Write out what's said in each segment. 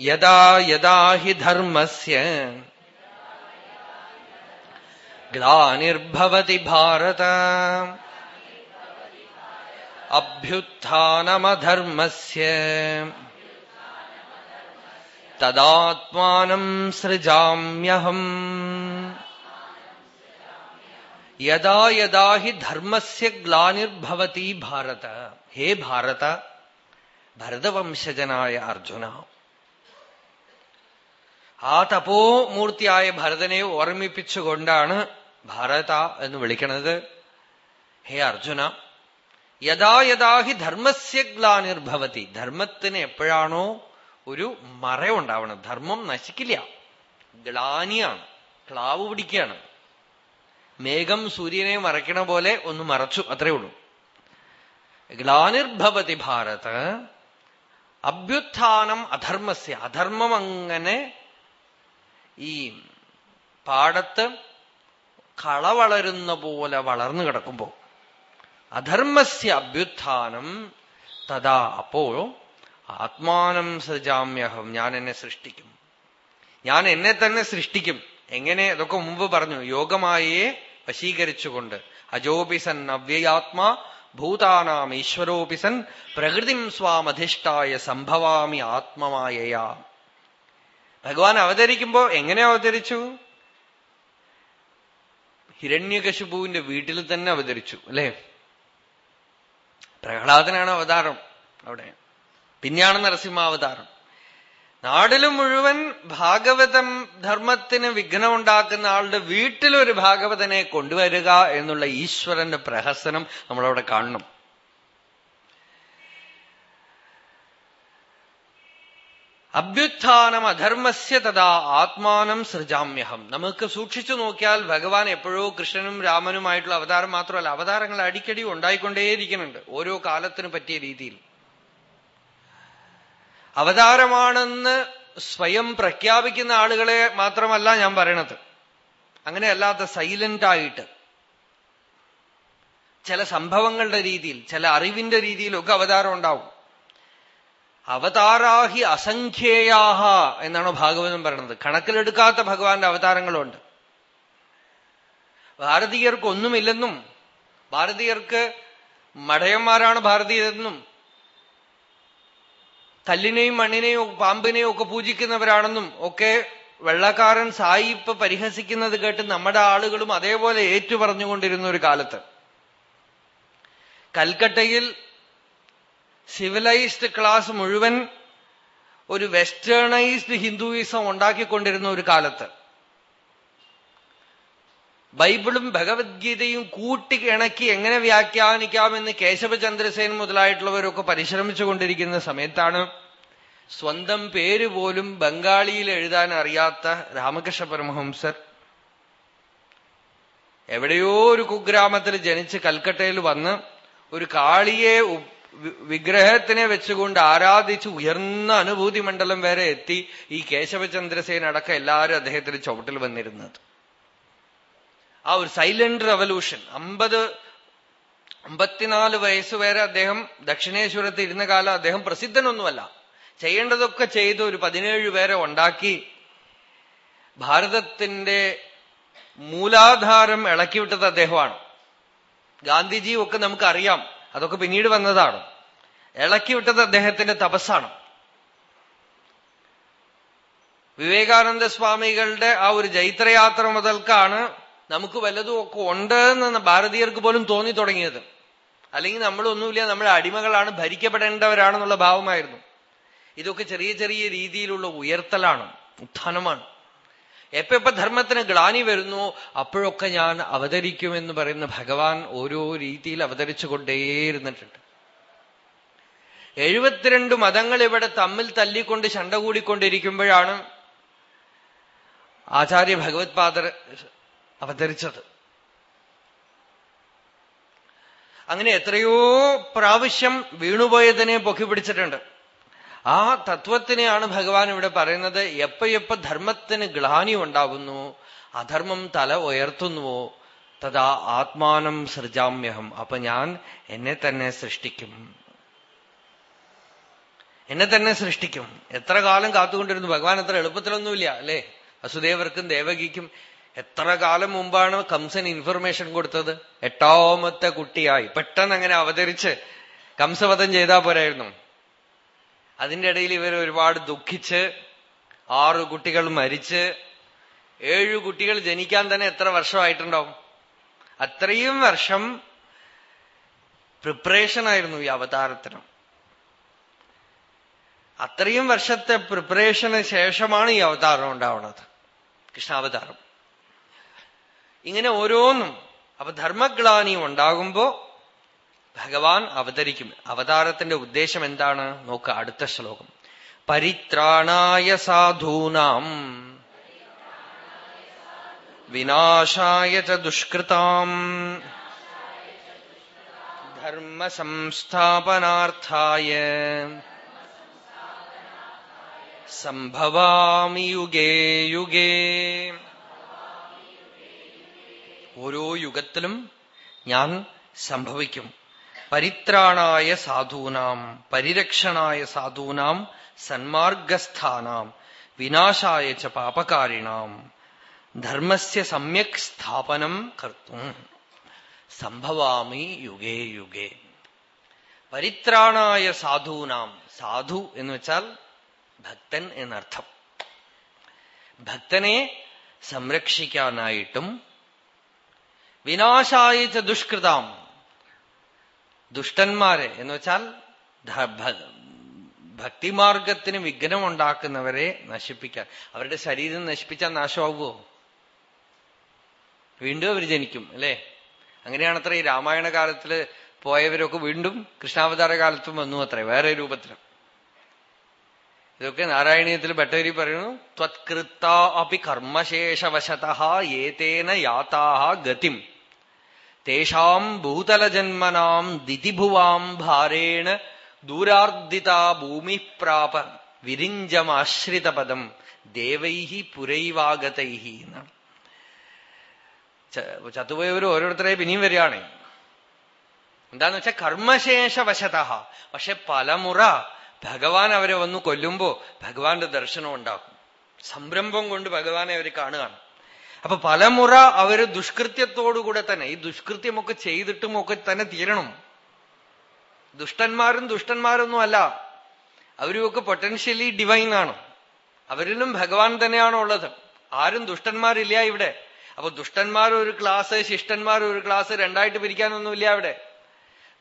യഥാ യഥാ ഹി ധർമ്മസ്യ ഗ്ലാനിർഭവതി ഭാരത അഭ്യുത്ഥാനമധർമ്മസ്യ തദാത്മാനം സൃജാമ്യഹം യഥാ യഥാ ഹി ധർമ്മസ്യ ഗ്ലാനിർഭവതി ഭാരത ഹേ ഭാരത ഭരതവംശജനായ അർജുന ആ തപോമൂർത്തിയായ ഭരതനെ ഓർമ്മിപ്പിച്ചുകൊണ്ടാണ് ഭാരത എന്ന് വിളിക്കണത്. ഹേ അർജുന യഥാ യഥാ ഹി ധർമ്മസ്യ ധർമ്മത്തിന് എപ്പോഴാണോ ഒരു മറയുണ്ടാവണം. ധർമ്മം നശിക്കില്ല. ഗ്ലാനിയാണ്. ക്ലാവ് പിടിക്കുകയാണ്. മേഘം സൂര്യനെ മറയ്ക്കണ പോലെ ഒന്ന് മറച്ചു. അത്രേ ഉള്ളൂ. ഗ്ലാനിർഭവതി ഭാരത്. അഭ്യുത്ഥാനം അധർമ്മസ്യ. അധർമ്മം അങ്ങനെ ഈ പാടത്ത് കള വളരുന്ന പോലെ വളർന്നു കിടക്കുമ്പോ അധർമ്മസ്യ അഭ്യുത്ഥാനം തഥാ അപ്പോ ആത്മാനം സൃജാമ്യഹം ഞാൻ എന്നെ സൃഷ്ടിക്കും. ഞാൻ എന്നെ തന്നെ സൃഷ്ടിക്കും. എങ്ങനെ? അതൊക്കെ മുമ്പ് പറഞ്ഞു. യോഗമായേ വശീകരിച്ചുകൊണ്ട്. അജോപി സൻ അവ്യയാത്മാ ഭൂതാനാം ഈശ്വരോപിസൻ പ്രകൃതിം സ്വാമധിഷ്ഠായ സംഭവാമി ആത്മമായയാ. ഭഗവാൻ അവതരിക്കുമ്പോ എങ്ങനെ അവതരിച്ചു? ഹിരണ്യകശുപുവിന്റെ വീട്ടിൽ തന്നെ അവതരിച്ചു അല്ലെ? പ്രഹ്ലാദനാണ് അവതാരം അവിടെ. പിന്നെയാണ് നരസിംഹാവതാരം നാടിൽ മുഴുവൻ ഭാഗവതം ധർമ്മത്തിന് വിഘ്നമുണ്ടാക്കുന്ന ആളുടെ വീട്ടിലൊരു ഭാഗവതനെ കൊണ്ടുവരിക എന്നുള്ള ഈശ്വരന്റെ പ്രഹസനം നമ്മളവിടെ കാണണം. അഭ്യുത്ഥാനം അധർമ്മസ്യ തഥാ ആത്മാനം സൃജാമ്യഹം. നമുക്ക് സൂക്ഷിച്ചു നോക്കിയാൽ ഭഗവാൻ എപ്പോഴോ കൃഷ്ണനും രാമനുമായിട്ടുള്ള അവതാരം മാത്രമല്ല അവതാരങ്ങൾ അടിക്കടി ഉണ്ടായിക്കൊണ്ടേയിരിക്കുന്നുണ്ട് ഓരോ കാലത്തിന് പറ്റിയ രീതിയിൽ. അവതാരമാണെന്ന് സ്വയം പ്രഖ്യാപിക്കുന്ന ആളുകളെ മാത്രമല്ല ഞാൻ പറയണത്. അങ്ങനെയല്ലാത്ത സൈലന്റ് ആയിട്ട് ചില സംഭവങ്ങളുടെ രീതിയിൽ ചില അറിവിന്റെ രീതിയിലൊക്കെ അവതാരം ഉണ്ടാവും. അവതാരാഹി അസംഖ്യേയാഹ എന്നാണ് ഭാഗവതം പറയുന്നത്. കണക്കിലെടുക്കാത്ത ഭഗവാന്റെ അവതാരങ്ങളുണ്ട്. ഭാരതീയർക്ക് ഒന്നുമില്ലെന്നും ഭാരതീയർക്ക് മടയന്മാരാണ് ഭാരതീയരെന്നും കല്ലിനെയും മണ്ണിനെയും പാമ്പിനെയും ഒക്കെ പൂജിക്കുന്നവരാണെന്നും ഒക്കെ വെള്ളക്കാരൻ സായിപ്പ് പരിഹസിക്കുന്നത് കേട്ട് നമ്മുടെ ആളുകളും അതേപോലെ ഏറ്റുപറഞ്ഞുകൊണ്ടിരുന്ന ഒരു കാലത്ത്. കൽക്കട്ടയിൽ സിവിലൈസ്ഡ് ക്ലാസ് മുഴുവൻ ഒരു വെസ്റ്റേണൈസ്ഡ് ഹിന്ദുയിസം ഉണ്ടാക്കിക്കൊണ്ടിരുന്ന ഒരു കാലത്ത്. ബൈബിളും ഭഗവത്ഗീതയും കൂട്ടി ഇണക്കി എങ്ങനെ വ്യാഖ്യാനിക്കാമെന്ന് കേശവചന്ദ്രസേൻ മുതലായിട്ടുള്ളവരൊക്കെ പരിശ്രമിച്ചുകൊണ്ടിരിക്കുന്ന സമയത്താണ് സ്വന്തം പേര് പോലും ബംഗാളിയിൽ എഴുതാൻ അറിയാത്ത രാമകൃഷ്ണ പരമഹംസർ എവിടെയോ ഒരു കുഗ്രാമത്തിൽ ജനിച്ച് കൽക്കട്ടയിൽ വന്ന് ഒരു കാളിയെ വിഗ്രഹത്തിനെ വെച്ചുകൊണ്ട് ആരാധിച്ച് ഉയർന്ന അനുഭൂതി മണ്ഡലം വരെ എത്തി ഈ കേശവചന്ദ്രസേൻ അടക്കം എല്ലാവരും അദ്ദേഹത്തിന്റെ ചുവട്ടിൽ വന്നിരുന്നത്. ആ ഒരു സൈലന്റ് റവല്യൂഷൻ അമ്പത് അമ്പത്തിനാല് വയസ്സുവരെ അദ്ദേഹം ദക്ഷിണേശ്വരത്ത് ഇരുന്ന കാലം അദ്ദേഹം പ്രസിദ്ധനൊന്നുമല്ല. ചെയ്യേണ്ടതൊക്കെ ചെയ്ത് ഒരു പതിനേഴ് പേരെ ഉണ്ടാക്കി ഭാരതത്തിന്റെ മൂലാധാരം ഇളക്കിവിട്ടത് അദ്ദേഹമാണ്. ഗാന്ധിജി ഒക്കെ നമുക്കറിയാം. അതൊക്കെ പിന്നീട് വന്നതാണ്. ഇളക്കി വിട്ടത് അദ്ദേഹത്തിന്റെ തപസ്സാണ്. വിവേകാനന്ദ സ്വാമികളുടെ ആ ഒരു ജൈത്രയാത്ര മുതൽക്കാണ് നമുക്ക് വല്ലതും ഒക്കെ ഉണ്ട് എന്ന് ഭാരതീയർക്ക് പോലും തോന്നി തുടങ്ങിയത്. അല്ലെങ്കിൽ നമ്മളൊന്നുമില്ല നമ്മൾ അടിമകളാണ് ഭരിക്കപ്പെടേണ്ടവരാണെന്നുള്ള ഭാവമായിരുന്നു. ഇതൊക്കെ ചെറിയ ചെറിയ രീതിയിലുള്ള ഉയർത്തലാണ് ഉത്ഥാനമാണ്. എപ്പ ധർമ്മത്തിന് ഗ്ലാനി വരുന്നു അപ്പോഴൊക്കെ ഞാൻ അവതരിക്കുമെന്ന് പറയുന്ന ഭഗവാൻ ഓരോ രീതിയിൽ അവതരിച്ചു കൊണ്ടേയിരുന്നിട്ടുണ്ട്. എഴുപത്തിരണ്ട് മതങ്ങൾ ഇവിടെ തമ്മിൽ തല്ലിക്കൊണ്ട് ശണ്ട കൂടിക്കൊണ്ടിരിക്കുമ്പോഴാണ് ആചാര്യ ഭഗവത് പാദർ അവതരിച്ചത്. അങ്ങനെ എത്രയോ പ്രാവശ്യം വീണുപോയതിനെ പൊക്കി പിടിച്ചിട്ടുണ്ട്. ആ തത്വത്തിനെയാണ് ഭഗവാൻ ഇവിടെ പറയുന്നത്. എപ്പ എപ്പ ധർമ്മത്തിന് ഗ്ലാനി ഉണ്ടാവുന്നു അധർമ്മം തല ഉയർത്തുന്നുവോ തഥാ ആത്മാനം സൃജാമ്യഹം. അപ്പൊ ഞാൻ എന്നെ തന്നെ സൃഷ്ടിക്കും. എന്നെ തന്നെ സൃഷ്ടിക്കും. എത്ര കാലം കാത്തുകൊണ്ടിരുന്നു. ഭഗവാൻ എത്ര എളുപ്പത്തിലൊന്നുമില്ല അല്ലെ? വസുദേവർക്കും ദേവകിക്കും എത്ര കാലം മുമ്പാണ് കംസൻ ഇൻഫർമേഷൻ കൊടുത്തത്? എട്ടാമത്തെ കുട്ടിയായി. പെട്ടെന്ന് അങ്ങനെ അവതരിച്ച് കംസവധം ചെയ്താ പോരായിരുന്നു. അതിന്റെ ഇടയിൽ ഇവർ ഒരുപാട് ദുഃഖിച്ച് ആറ് കുട്ടികൾ മരിച്ച് ഏഴു കുട്ടികൾ ജനിക്കാൻ തന്നെ എത്ര വർഷമായിട്ടുണ്ടാവും അത്രയും വർഷം പ്രിപ്പറേഷൻ ആയിരുന്നു ഈ അവതാരത്തിന്. അത്രയും വർഷത്തെ പ്രിപ്പറേഷന് ശേഷമാണ് ഈ അവതാരം ഉണ്ടാവുന്നത്. കൃഷ്ണാവതാരം. ഇങ്ങനെ ഓരോന്നും അപ്പൊ ധർമ്മഗ്ലാനി ഉണ്ടാകുമ്പോ ഭഗവാൻ അവതരിക്കും. അവതാരത്തിന്റെ ഉദ്ദേശം എന്താണ്? നോക്കുക അടുത്ത ശ്ലോകം. പരിത്രാണായ സാധൂനാം. വിനാശായ ച ദുഷ്കൃതാം. ധർമ്മസംസ്ഥാപനാർത്ഥായ. സംഭവാമി യുഗേ യുഗേ. ഓരോ യുഗത്തിലും ഞാൻ സംഭവിക്കും. പരിത്രാണായ സാധൂനാം പരിരക്ഷണായ സാധൂനാം സന്മാർഗസ്ഥാനാം വിനാശായ ച പാപകാരിണാം. ധർമ്മസ്യ സമ്യക് സ്ഥാപനം കർത്തും. സംഭവാമി യുഗേ യുഗേ. പരിത്രാണായ സാധൂനാം സാധു എന്ന് വെച്ചാൽ ഭക്തൻ എന്നർത്ഥം. ഭക്തനെ സംരക്ഷിക്കാനായിട്ടും വിനാശായ ദുഷ്കൃതാം ദുഷ്ടന്മാരെ എന്ന് വെച്ചാൽ ഭക്തിമാർഗത്തിന് വിഘ്നം ഉണ്ടാക്കുന്നവരെ നശിപ്പിക്കാൻ. അവരുടെ ശരീരം നശിപ്പിച്ചാൽ നാശമാകുമോ വീണ്ടും അവർ ജനിക്കും അല്ലേ? അങ്ങനെയാണത്ര ഈ രാമായണ കാലത്തിൽ പോയവരൊക്കെ വീണ്ടും കൃഷ്ണാവതാര കാലത്തും വന്നു അത്രേ വേറെ രൂപത്തിലും. ഇതൊക്കെ നാരായണീയത്തിൽ ഭട്ടേരി പറയുന്നു ത്വത്കൃത്ത അപ്പി കർമ്മശേഷവശത ഏതേന യാതാഹ ഗതിം. തേഷാം ഭൂതലജന്മനാം ദിതിഭുവാം ഭാരേണ ദൂരാർദിത ഭൂമി പ്രാപ വിരിഞ്ചമാശ്രിതപദം ദേവൈഹി പുരൈവാഗതൈഹി എന്നാണ് ചത്തുപോയവർ ഓരോരുത്തരെ പിന്നെയും വരികയാണ്. എന്താന്ന് വെച്ചാൽ കർമ്മശേഷവശത. പക്ഷെ പലമുറ ഭഗവാൻ അവരെ വന്ന് കൊല്ലുമ്പോ ഭഗവാന്റെ ദർശനം ഉണ്ടാക്കും സംരംഭം കൊണ്ട് ഭഗവാനെ അവർ കാണുകയാണ്. അപ്പൊ പലമുറ അവർ ദുഷ്കൃത്യത്തോടുകൂടെ തന്നെ ഈ ദുഷ്കൃത്യമൊക്കെ ചെയ്തിട്ടും ഒക്കെ തന്നെ തീരണം. ദുഷ്ടന്മാരും ദുഷ്ടന്മാരൊന്നും അല്ല. അവരുമൊക്കെ പൊട്ടൻഷ്യലി ഡിവൈൻ ആണ്. അവരിലും ഭഗവാൻ തന്നെയാണ് ഉള്ളത്. ആരും ദുഷ്ടന്മാരില്ല ഇവിടെ. അപ്പൊ ദുഷ്ടന്മാർ ഒരു ക്ലാസ് ശിഷ്ടന്മാർ ഒരു ക്ലാസ് രണ്ടായിട്ട് പിരിക്കാനൊന്നുമില്ല അവിടെ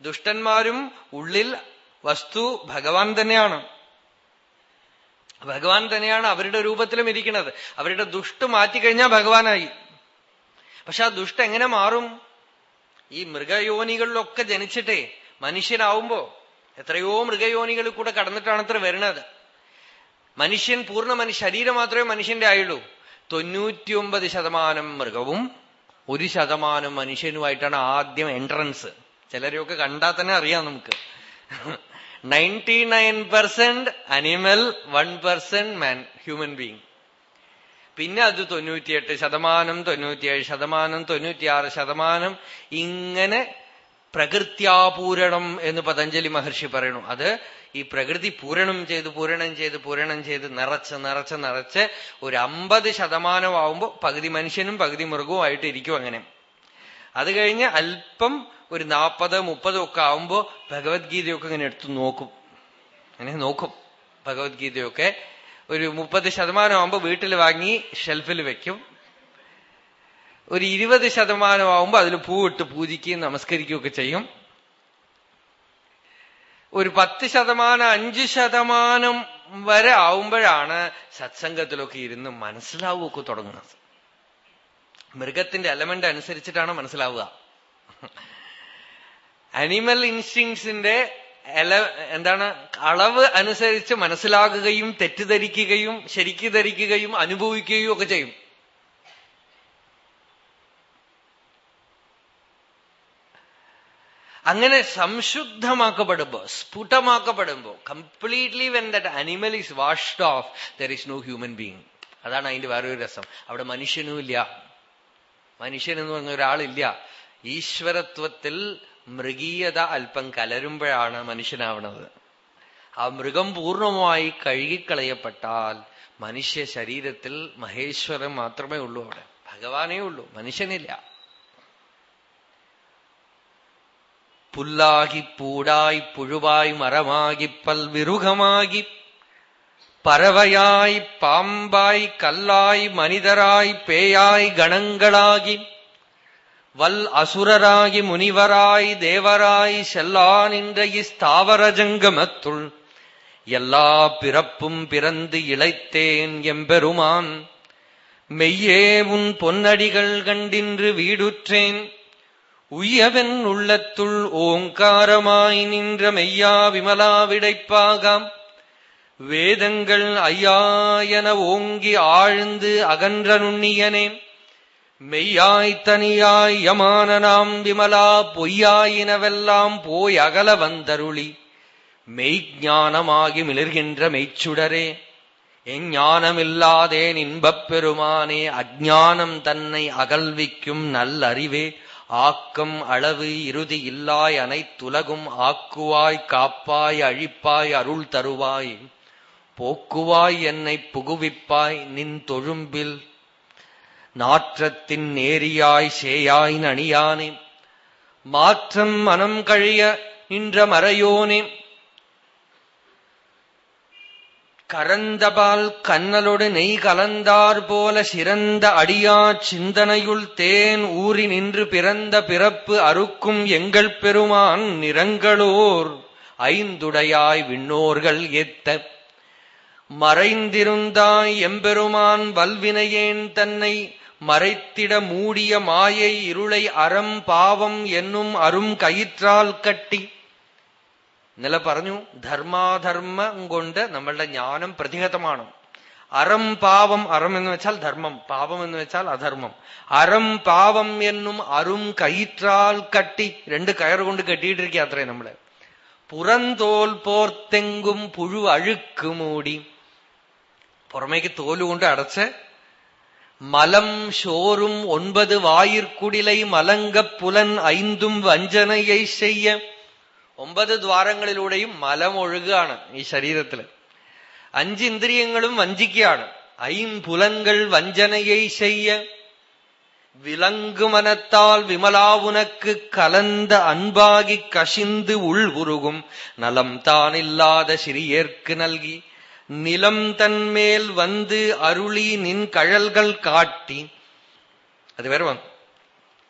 ദുഷ്ടന്മാരും ഉള്ളിൽ വസ്തു ഭഗവാൻ തന്നെയാണ്. ഭഗവാൻ തന്നെയാണ് അവരുടെ രൂപത്തിലും ഇരിക്കുന്നത്. അവരുടെ ദുഷ്ട മാറ്റിക്കഴിഞ്ഞാൽ ഭഗവാനായി. പക്ഷെ ആ ദുഷ്ട എങ്ങനെ മാറും? ഈ മൃഗയോനികളിലൊക്കെ ജനിച്ചിട്ടേ മനുഷ്യനാവുമ്പോ എത്രയോ മൃഗയോനികളിൽ കൂടെ കടന്നിട്ടാണ് അത്ര വരുന്നത്. മനുഷ്യൻ പൂർണ മനുഷ്യ ശരീരം മാത്രമേ മനുഷ്യന്റെ ആയുള്ളൂ. തൊണ്ണൂറ്റിയൊമ്പത് ശതമാനം മൃഗവും ഒരു ശതമാനം മനുഷ്യനുമായിട്ടാണ് ആദ്യം എൻട്രൻസ് ചിലരെയൊക്കെ കണ്ടാൽ തന്നെ അറിയാം നമുക്ക്. Ninety nine percent animal one percent man human being. പിന്നെ അത് തൊണ്ണൂറ്റിയെട്ട് ശതമാനം തൊണ്ണൂറ്റിയേഴ് ശതമാനം തൊണ്ണൂറ്റിയാറ് ശതമാനം ഇങ്ങനെ പ്രകൃത്യാപൂരണം എന്ന് പതഞ്ജലി മഹർഷി പറയണു അത് ഈ പ്രകൃതി പൂരണം ചെയ്ത് പൂരണം ചെയ്ത് പൂരണം ചെയ്ത് നിറച്ച് നിറച്ച് നിറച്ച് ഒരു അമ്പത് ശതമാനമാവുമ്പോൾ പകുതി മനുഷ്യനും പകുതി മൃഗവും ആയിട്ട് ഇരിക്കും അങ്ങനെ. അത് കഴിഞ്ഞ് അല്പം ഒരു നാൽപ്പത് മുപ്പതും ഒക്കെ ആവുമ്പോ ഭഗവത്ഗീതയൊക്കെ ഇങ്ങനെ എടുത്തു നോക്കും. അങ്ങനെ നോക്കും. ഭഗവത്ഗീതയൊക്കെ ഒരു മുപ്പത് ശതമാനം ആവുമ്പോ വീട്ടിൽ വാങ്ങി ഷെൽഫിൽ വെക്കും. ഒരു ഇരുപത് ശതമാനം ആവുമ്പോ അതിൽ പൂവിട്ട് പൂജിക്കുകയും നമസ്കരിക്കുകയൊക്കെ ചെയ്യും. ഒരു പത്ത് ശതമാനം അഞ്ച് ശതമാനം വരെ ആവുമ്പോഴാണ് സത്സംഗത്തിലൊക്കെ ഇരുന്ന് മനസ്സിലാവുകയൊക്കെ തുടങ്ങുന്നത്. മൃഗത്തിന്റെ എലമെന്റ് അനുസരിച്ചിട്ടാണ് മനസ്സിലാവുക. അനിമൽ ഇൻസ്റ്റിങ്സിന്റെ എന്താണ് അളവ് അനുസരിച്ച് മനസ്സിലാകുകയും തെറ്റിദ്ധരിക്കുകയും ശരിക്ക് ധരിക്കുകയും അനുഭവിക്കുകയും ഒക്കെ ചെയ്യും. അങ്ങനെ സംശുദ്ധമാക്കപ്പെടുമ്പോ സ്ഫുടമാക്കപ്പെടുമ്പോ completely when that animal is washed off there is no human being അതാണ് അതിന്റെ വേറൊരു രസം. അവിടെ മനുഷ്യനുമില്ല. മനുഷ്യൻ എന്ന് പറഞ്ഞ ഒരാളില്ല. ഈശ്വരത്വത്തിൽ മൃഗീയത അല്പം കലരുമ്പോഴാണ് മനുഷ്യനാവണത്. ആ മൃഗം പൂർണമായി കഴുകിക്കളയപ്പെട്ടാൽ മനുഷ്യ ശരീരത്തിൽ മഹേശ്വരൻ മാത്രമേ ഉള്ളൂ അവിടെ. ഭഗവാനേ ഉള്ളൂ മനുഷ്യനില്ല. പുല്ലാകി പൂടായി പുഴുവായി മരമാകി പൽവിരുഖമാകി പറവയായി പാമ്പായി കല്ലായി മനിതരായി പേയായി ഗണങ്ങളാകി வல் அசுரராகி முனிவராய் தேவராய் செல்லா நின்ற இஸ்தாவர ஜங்கமத்துள் எல்லா பிறப்பும் பிறந்து இழைத்தேன் எம்பெருமான். மெய்யே உன் பொன்னடிகள் கண்டின்று வீடுற்றேன். உய்யவன் உள்ளத்துள் ஓங்காரமாய் நின்ற மெய்யா விமலா விடைப்பாகாம். வேதங்கள் ஐயா என ஓங்கி ஆழ்ந்து அகன்ற நுண்ணியனேன். மெய்யாய் தனியாய் யமானனாம் விமலா பொய்யாயினவெல்லாம் போய் அகல வந்தருளி. மெய்ஞானமாகி மிளர்கின்ற மெய்ச்சுடரே. எஞ்ஞானமில்லாதேன் இன்பப் பெருமானே அஜானம் தன்னை அகல்விக்கும் நல்லறிவே. ஆக்கம் அளவு இறுதி இல்லாய் அனைத்துலகும் ஆக்குவாய் காப்பாய் அழிப்பாய் அருள் தருவாய். போக்குவாய் என்னை புகுவிப்பாய் நின் தொழும்பில் நாற்றத்தின் நேரியாய் சேயாய் அணியானே மாற்றம் மனம் கழிய நின்ற மறையோனே கரந்தபால் கண்ணலோடு நெய் கலந்தார் போல சிறந்த அடியா சிந்தனையுள் தேன் ஊறி நின்று பிறந்த பிறப்பு அறுக்கும் எங்கள் பெருமான் நிறங்களோர் ஐந்துடையாய் விண்ணோர்கள் ஏத்த. மறைந்திருந்தாய் எம்பெருமான் வல்வினையேன் தன்னை மறைத்திட മൂടിയ മായൈ ഇരുളൈ അരം பாவம் என்னுം അരും കയറ്റാൽ കട്ടി നില പറഞ്ഞു ധർമാധർമ്മം കൊണ്ട് നമ്മളുടെ ജ്ഞാനം പ്രതിഹതമാണ്. അരം പാവം അരം എന്ന് വെച്ചാൽ ധർമ്മം പാപം എന്ന് വെച്ചാൽ അധർമ്മം. അരം പാവം എന്നും അരും കയറ്റാൽ കട്ടി. രണ്ട് കയർ കൊണ്ട് കെട്ടിയിട്ടിരിക്കുക അത്രേ നമ്മൾ. പുറന്തോൽ പോർത്തെങ്കും പുഴു അഴുക്ക് മൂടി. പുറമേക്ക് തോലുകൊണ്ട് അടച്ച് മലം ഷോറും ഒൻപത് വായിർക്കുടിലൈ മലങ്ക പുലൻ ഐന്തും വഞ്ചനയെ ചെയ്യ ഒമ്പത് ദ്വാരങ്ങളിലൂടെയും മലം ഒഴുകുകയാണ് ഈ ശരീരത്തില് അഞ്ച് ഇന്ദ്രിയങ്ങളും വഞ്ചിക്കുകയാണ് ഐംപുലങ്ങൾ വഞ്ചനയെ ചെയ്യ விலங்குமனத்தால் விமலாவுனக்கு கலந்த அன்பாகி கசிந்து உள் உருகும் நலம் தானில்லாத சிறியேற்கு நல்கி நிலம் தன்மேல் வந்து அருளി നിൻ കഴൽകൾ കാട്ടി അത് വേറെ വന്നു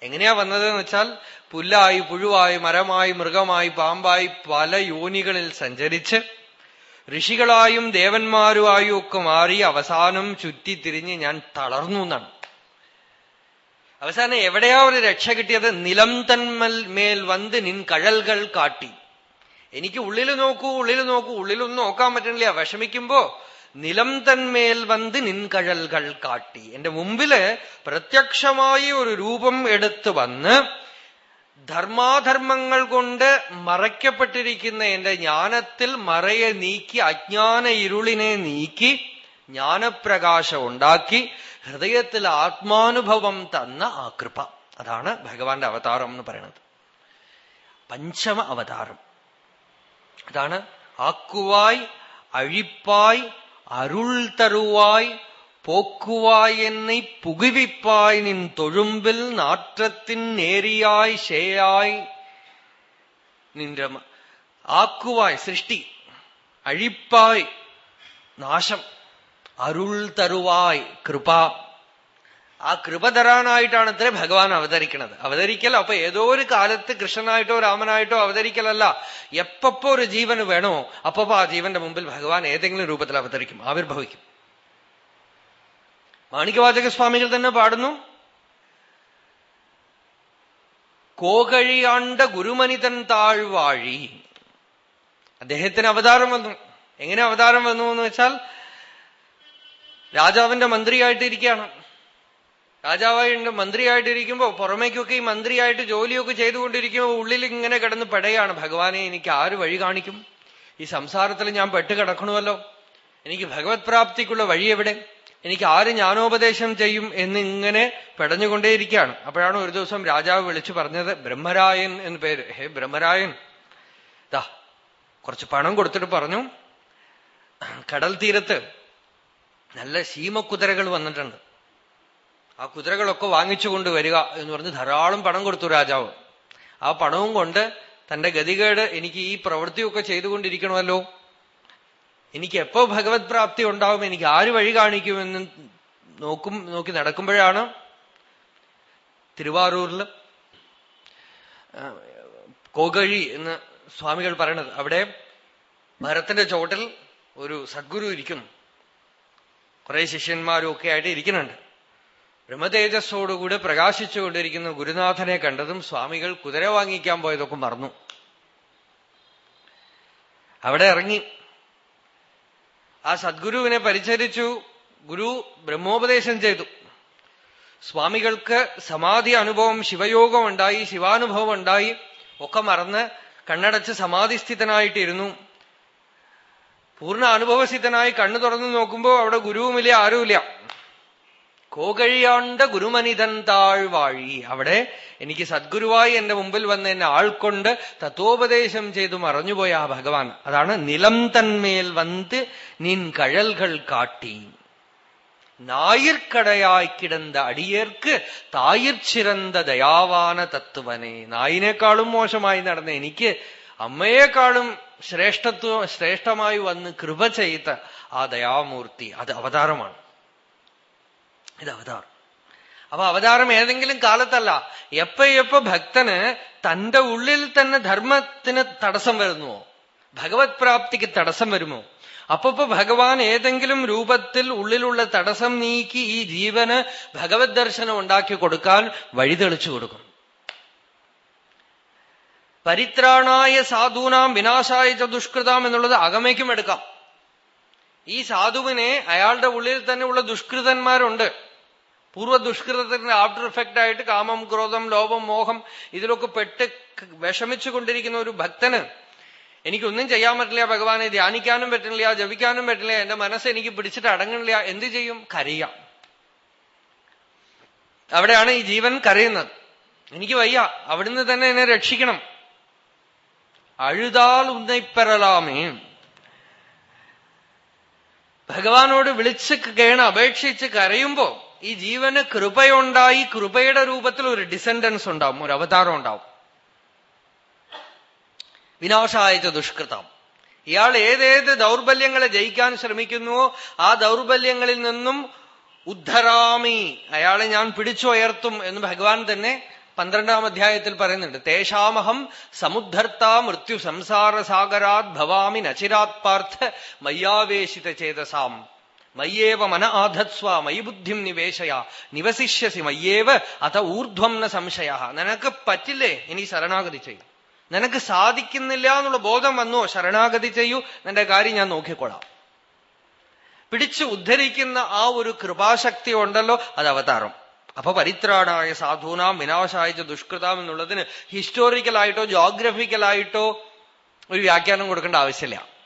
എങ്ങനെയാ വന്നതെന്ന് വെച്ചാൽ പുല്ലായി പുഴുവായി മരമായി മൃഗമായി പാമ്പായി പല യോനികളിൽ സഞ്ചരിച്ച് ഋഷികളായും ദേവന്മാരുമായും ഒക്കെ മാറി അവസാനം ചുറ്റിത്തിരിഞ്ഞ് ഞാൻ തളർന്നു എന്നാണ് അവസാനം എവിടെയാ ഒരു രക്ഷ കിട്ടിയത് നിലം തന്മൽ മേൽ വന്ന് നിൻ കഴൽകൾ കാട്ടി എനിക്ക് ഉള്ളിൽ നോക്കൂ ഉള്ളിൽ നോക്കൂ ഉള്ളിലൊന്നും നോക്കാൻ പറ്റണില്ല. വിഷമിക്കുമ്പോ നിലം തന്മേൽ വന്ന് നിൻ കഴൽകൾ കാട്ടി. എന്റെ മുമ്പിൽ പ്രത്യക്ഷമായി ഒരു രൂപം എടുത്തു വന്ന് ധർമാധർമ്മങ്ങൾ കൊണ്ട് മറയ്ക്കപ്പെട്ടിരിക്കുന്ന എന്റെ ജ്ഞാനത്തിൽ മറയെ നീക്കി അജ്ഞാന ഇരുളിനെ നീക്കി ജ്ഞാനപ്രകാശം ഉണ്ടാക്കി ഹൃദയത്തിൽ ആത്മാനുഭവം തന്ന ആ കൃപ. അതാണ് ഭഗവാന്റെ അവതാരം എന്ന് പറയുന്നത്. പഞ്ചമ അവതാരം. അതാണ് ആക്കുവായ് അഴിപ്പായ് അരുൾ തരുവായ് പോക്കുവായ് എന്നെ പുകുവിപ്പായ് നിൻ തൊഴുമ്പിൽ நாற்றத்தின் നേരിയായ് ശേയായ്. നിന്റെ ആക്കുവായ് സൃഷ്ടി അഴിപ്പായ് നാശം അരുൾ തരുവായ് കൃപ. ആ കൃപ തരാനായിട്ടാണ് ഇത്ര ഭഗവാൻ അവതരിക്കുന്നത് അവതരിക്കൽ അപ്പൊ ഏതോ ഒരു കാലത്ത് കൃഷ്ണനായിട്ടോ രാമനായിട്ടോ അവതരിക്കലല്ല. എപ്പപ്പോ ഒരു ജീവന് വേണോ അപ്പപ്പോ ആ ജീവന്റെ മുമ്പിൽ ഭഗവാൻ ഏതെങ്കിലും രൂപത്തിൽ അവതരിക്കും. ആവിർഭവിക്കും. മാണിക്യവാചക സ്വാമികൾ തന്നെ പാടുന്നു. കോകഴിയാണ്ട ഗുരുമനിതൻ താഴ്വാഴി. അദ്ദേഹത്തിന് അവതാരം വന്നു. എങ്ങനെ അവതാരം വന്നു എന്ന് വെച്ചാൽ രാജാവിന്റെ മന്ത്രിയായിട്ടിരിക്കുകയാണ്. രാജാവായിട്ട് മന്ത്രിയായിട്ടിരിക്കുമ്പോ പുറമേക്കൊക്കെ ഈ മന്ത്രിയായിട്ട് ജോലിയൊക്കെ ചെയ്തുകൊണ്ടിരിക്കുമ്പോ ഉള്ളിൽ ഇങ്ങനെ കിടന്ന് പെടയാണ്. ഭഗവാനെ എനിക്ക് ആര് വഴി കാണിക്കും? ഈ സംസാരത്തിൽ ഞാൻ പെട്ടുകിടക്കണമല്ലോ എനിക്ക് ഭഗവത് പ്രാപ്തിക്കുള്ള വഴി എവിടെ? എനിക്ക് ആര് ജ്ഞാനോപദേശം ചെയ്യും എന്നിങ്ങനെ പെടഞ്ഞുകൊണ്ടേയിരിക്കുകയാണ്. അപ്പോഴാണ് ഒരു ദിവസം രാജാവ് വിളിച്ചു പറഞ്ഞത് ബ്രഹ്മരായൻ എന്ന് പേര്. ഹേ ബ്രഹ്മരായൻ. ദാ കുറച്ച് പണം കൊടുത്തിട്ട് പറഞ്ഞു. കടൽ തീരത്ത് നല്ല ശീമക്കുതിരകൾ വന്നിട്ടുണ്ട്. ആ കുതിരകളൊക്കെ വാങ്ങിച്ചുകൊണ്ട് വരിക എന്ന് പറഞ്ഞ് ധാരാളം പണം കൊടുത്തു രാജാവ്. ആ പണവും കൊണ്ട് തന്റെ ഗതികേട് എനിക്ക് ഈ പ്രവൃത്തിയൊക്കെ ചെയ്തുകൊണ്ടിരിക്കണമല്ലോ. എനിക്ക് എപ്പോ ഭഗവത് പ്രാപ്തി ഉണ്ടാവും എനിക്ക് ആര് വഴി കാണിക്കുമെന്ന് നോക്കും നോക്കി നടക്കുമ്പോഴാണ് തിരുവാറൂരിൽ കോകഴി എന്ന് സ്വാമികൾ പറയണത്. അവിടെ മരത്തിന്റെ ചോട്ടിൽ ഒരു സദ്ഗുരു ഇരിക്കുന്നു. കുറെ ശിഷ്യന്മാരും ഒക്കെ ആയിട്ട് ഇരിക്കുന്നുണ്ട്. ബ്രഹ്മതേജസ്സോടുകൂടി പ്രകാശിച്ചുകൊണ്ടിരിക്കുന്ന ഗുരുനാഥനെ കണ്ടതും സ്വാമികൾ കുതിര വാങ്ങിക്കാൻ പോയതൊക്കെ മറന്നു. അവിടെ ഇറങ്ങി. ആ സദ്ഗുരുവിനെ പരിചരിച്ചു. ഗുരു ബ്രഹ്മോപദേശം ചെയ്തു. സ്വാമികൾക്ക് സമാധി അനുഭവം ശിവയോഗം ഉണ്ടായി ശിവാനുഭവം ഉണ്ടായി ഒക്കെ മറന്ന് കണ്ണടച്ച് സമാധിസ്ഥിതനായിട്ടിരുന്നു. പൂർണ അനുഭവസിദ്ധനായി കണ്ണു തുറന്നു നോക്കുമ്പോൾ അവിടെ ഗുരുവുമില്ല ആരുമില്ല. കോകഴിയാണ്ട ഗുരുമനിതൻ താഴ്വാഴി അവിടെ എനിക്ക് സദ്ഗുരുവായി എന്റെ മുമ്പിൽ വന്ന് എന്നെ ആൾക്കൊണ്ട് തത്വോപദേശം ചെയ്തു മറഞ്ഞുപോയ ആ ഭഗവാൻ. അതാണ് നിലം തന്മേൽ വന്ത് നിൻ കഴൽകൾ കാട്ടി. നായിർക്കടയായി കിടന്ന അടിയേർക്ക് തായിർ ചിരന്ത ദയാവാന തത്വനെ. നായിനേക്കാളും മോശമായി നടന്ന എനിക്ക് അമ്മയെക്കാളും ശ്രേഷ്ഠത്വം ശ്രേഷ്ഠമായി വന്ന് കൃപ ചെയ്ത ആ ദയാമൂർത്തി. അത് അവതാരമാണ്. ഇത് അവതാരം. അപ്പൊ അവതാരം ഏതെങ്കിലും കാലത്തല്ല. എപ്പ എപ്പ ഭക്തന് തന്റെ ഉള്ളിൽ തന്നെ ധർമ്മത്തിന് തടസ്സം വരുന്നുവോ? ഭഗവത് പ്രാപ്തിക്ക് തടസ്സം വരുമോ? അപ്പൊ ഭഗവാൻ ഏതെങ്കിലും രൂപത്തിൽ ഉള്ളിലുള്ള തടസ്സം നീക്കി ഈ ജീവന് ഭഗവത് ദർശനം ഉണ്ടാക്കി കൊടുക്കാൻ വഴിതെളിച്ചു കൊടുക്കും. പരിത്രാണായ സാധൂനാം വിനാശായ ചതുഷ്കൃതാം എന്നുള്ളത് അകമയ്ക്കും എടുക്കാം. ഈ സാധുവിനെ അയാളുടെ ഉള്ളിൽ തന്നെ ഉള്ള ദുഷ്കൃതന്മാരുണ്ട്. പൂർവ ദുഷ്കൃതത്തിന്റെ ആഫ്റ്റർ എഫക്റ്റ് ആയിട്ട് കാമം ക്രോധം ലോപം മോഹം ഇതിലൊക്കെ പെട്ട് വിഷമിച്ചു കൊണ്ടിരിക്കുന്ന ഒരു ഭക്തന് എനിക്കൊന്നും ചെയ്യാൻ പറ്റില്ല ഭഗവാനെ ധ്യാനിക്കാനും പറ്റില്ല ജപിക്കാനും പറ്റില്ല എന്റെ മനസ്സ് എനിക്ക് പിടിച്ചിട്ട് അടങ്ങണില്ല എന്ത് ചെയ്യും? കരയാം അവിടെയാണ് ഈ ജീവൻ കരയുന്നത്. എനിക്ക് വയ്യ അവിടുന്ന് തന്നെ എന്നെ രക്ഷിക്കണം. അഴുതാൽ ഉന്നയിപ്പെറലാമേ ഭഗവാനോട് വിളിച്ച് കേണ അപേക്ഷിച്ച് കരയുമ്പോ ഈ ജീവന് കൃപയുണ്ടായി കൃപയുടെ രൂപത്തിൽ ഒരു ഡിസെൻഡൻസ് ഉണ്ടാവും ഒരു അവതാരം ഉണ്ടാവും. വിനാശായ ദുഷ്കൃതം. ഇയാൾ ഏതേത് ദൗർബല്യങ്ങളെ ജയിക്കാൻ ശ്രമിക്കുന്നുവോ ആ ദൗർബല്യങ്ങളിൽ നിന്നും ഉദ്ധരാമി. അയാളെ ഞാൻ പിടിച്ചുയർത്തും എന്ന് ഭഗവാൻ തന്നെ പന്ത്രണ്ടാം അധ്യായത്തിൽ പറയുന്നുണ്ട്. തേഷാമഹം സമുദ്ധർത്ത മൃത്യു സംസാര സാഗരാത് ഭവാമി നചിരാത് പാർത്ഥ മയ്യാവേശിത ചേതസാം. മയ്യേവ മന ആധത്സ്വ മയി ബുദ്ധിം നിവേശയ. നിവസിഷ്യസി മയ്യേവ അത ഊർധ്വം ന സംശയ. നിനക്ക് പറ്റില്ലേ? ഇനി ശരണാഗതി ചെയ്യൂ. നിനക്ക് സാധിക്കുന്നില്ല എന്നുള്ള ബോധം വന്നോ ശരണാഗതി ചെയ്യൂ. നിന്റെ കാര്യം ഞാൻ നോക്കിക്കൊള്ളാം. പിടിച്ചു ഉദ്ധരിക്കുന്ന ആ ഒരു കൃപാശക്തി ഉണ്ടല്ലോ അത് അവതാരം. അപ്പൊ പരിത്രാണായ സാധൂനാം വിനാശായ ദുഷ്കൃതാം എന്നുള്ളതിന് ഹിസ്റ്റോറിക്കലായിട്ടോ ജോഗ്രഫിക്കലായിട്ടോ ഒരു വ്യാഖ്യാനം കൊടുക്കേണ്ട ആവശ്യമില്ല.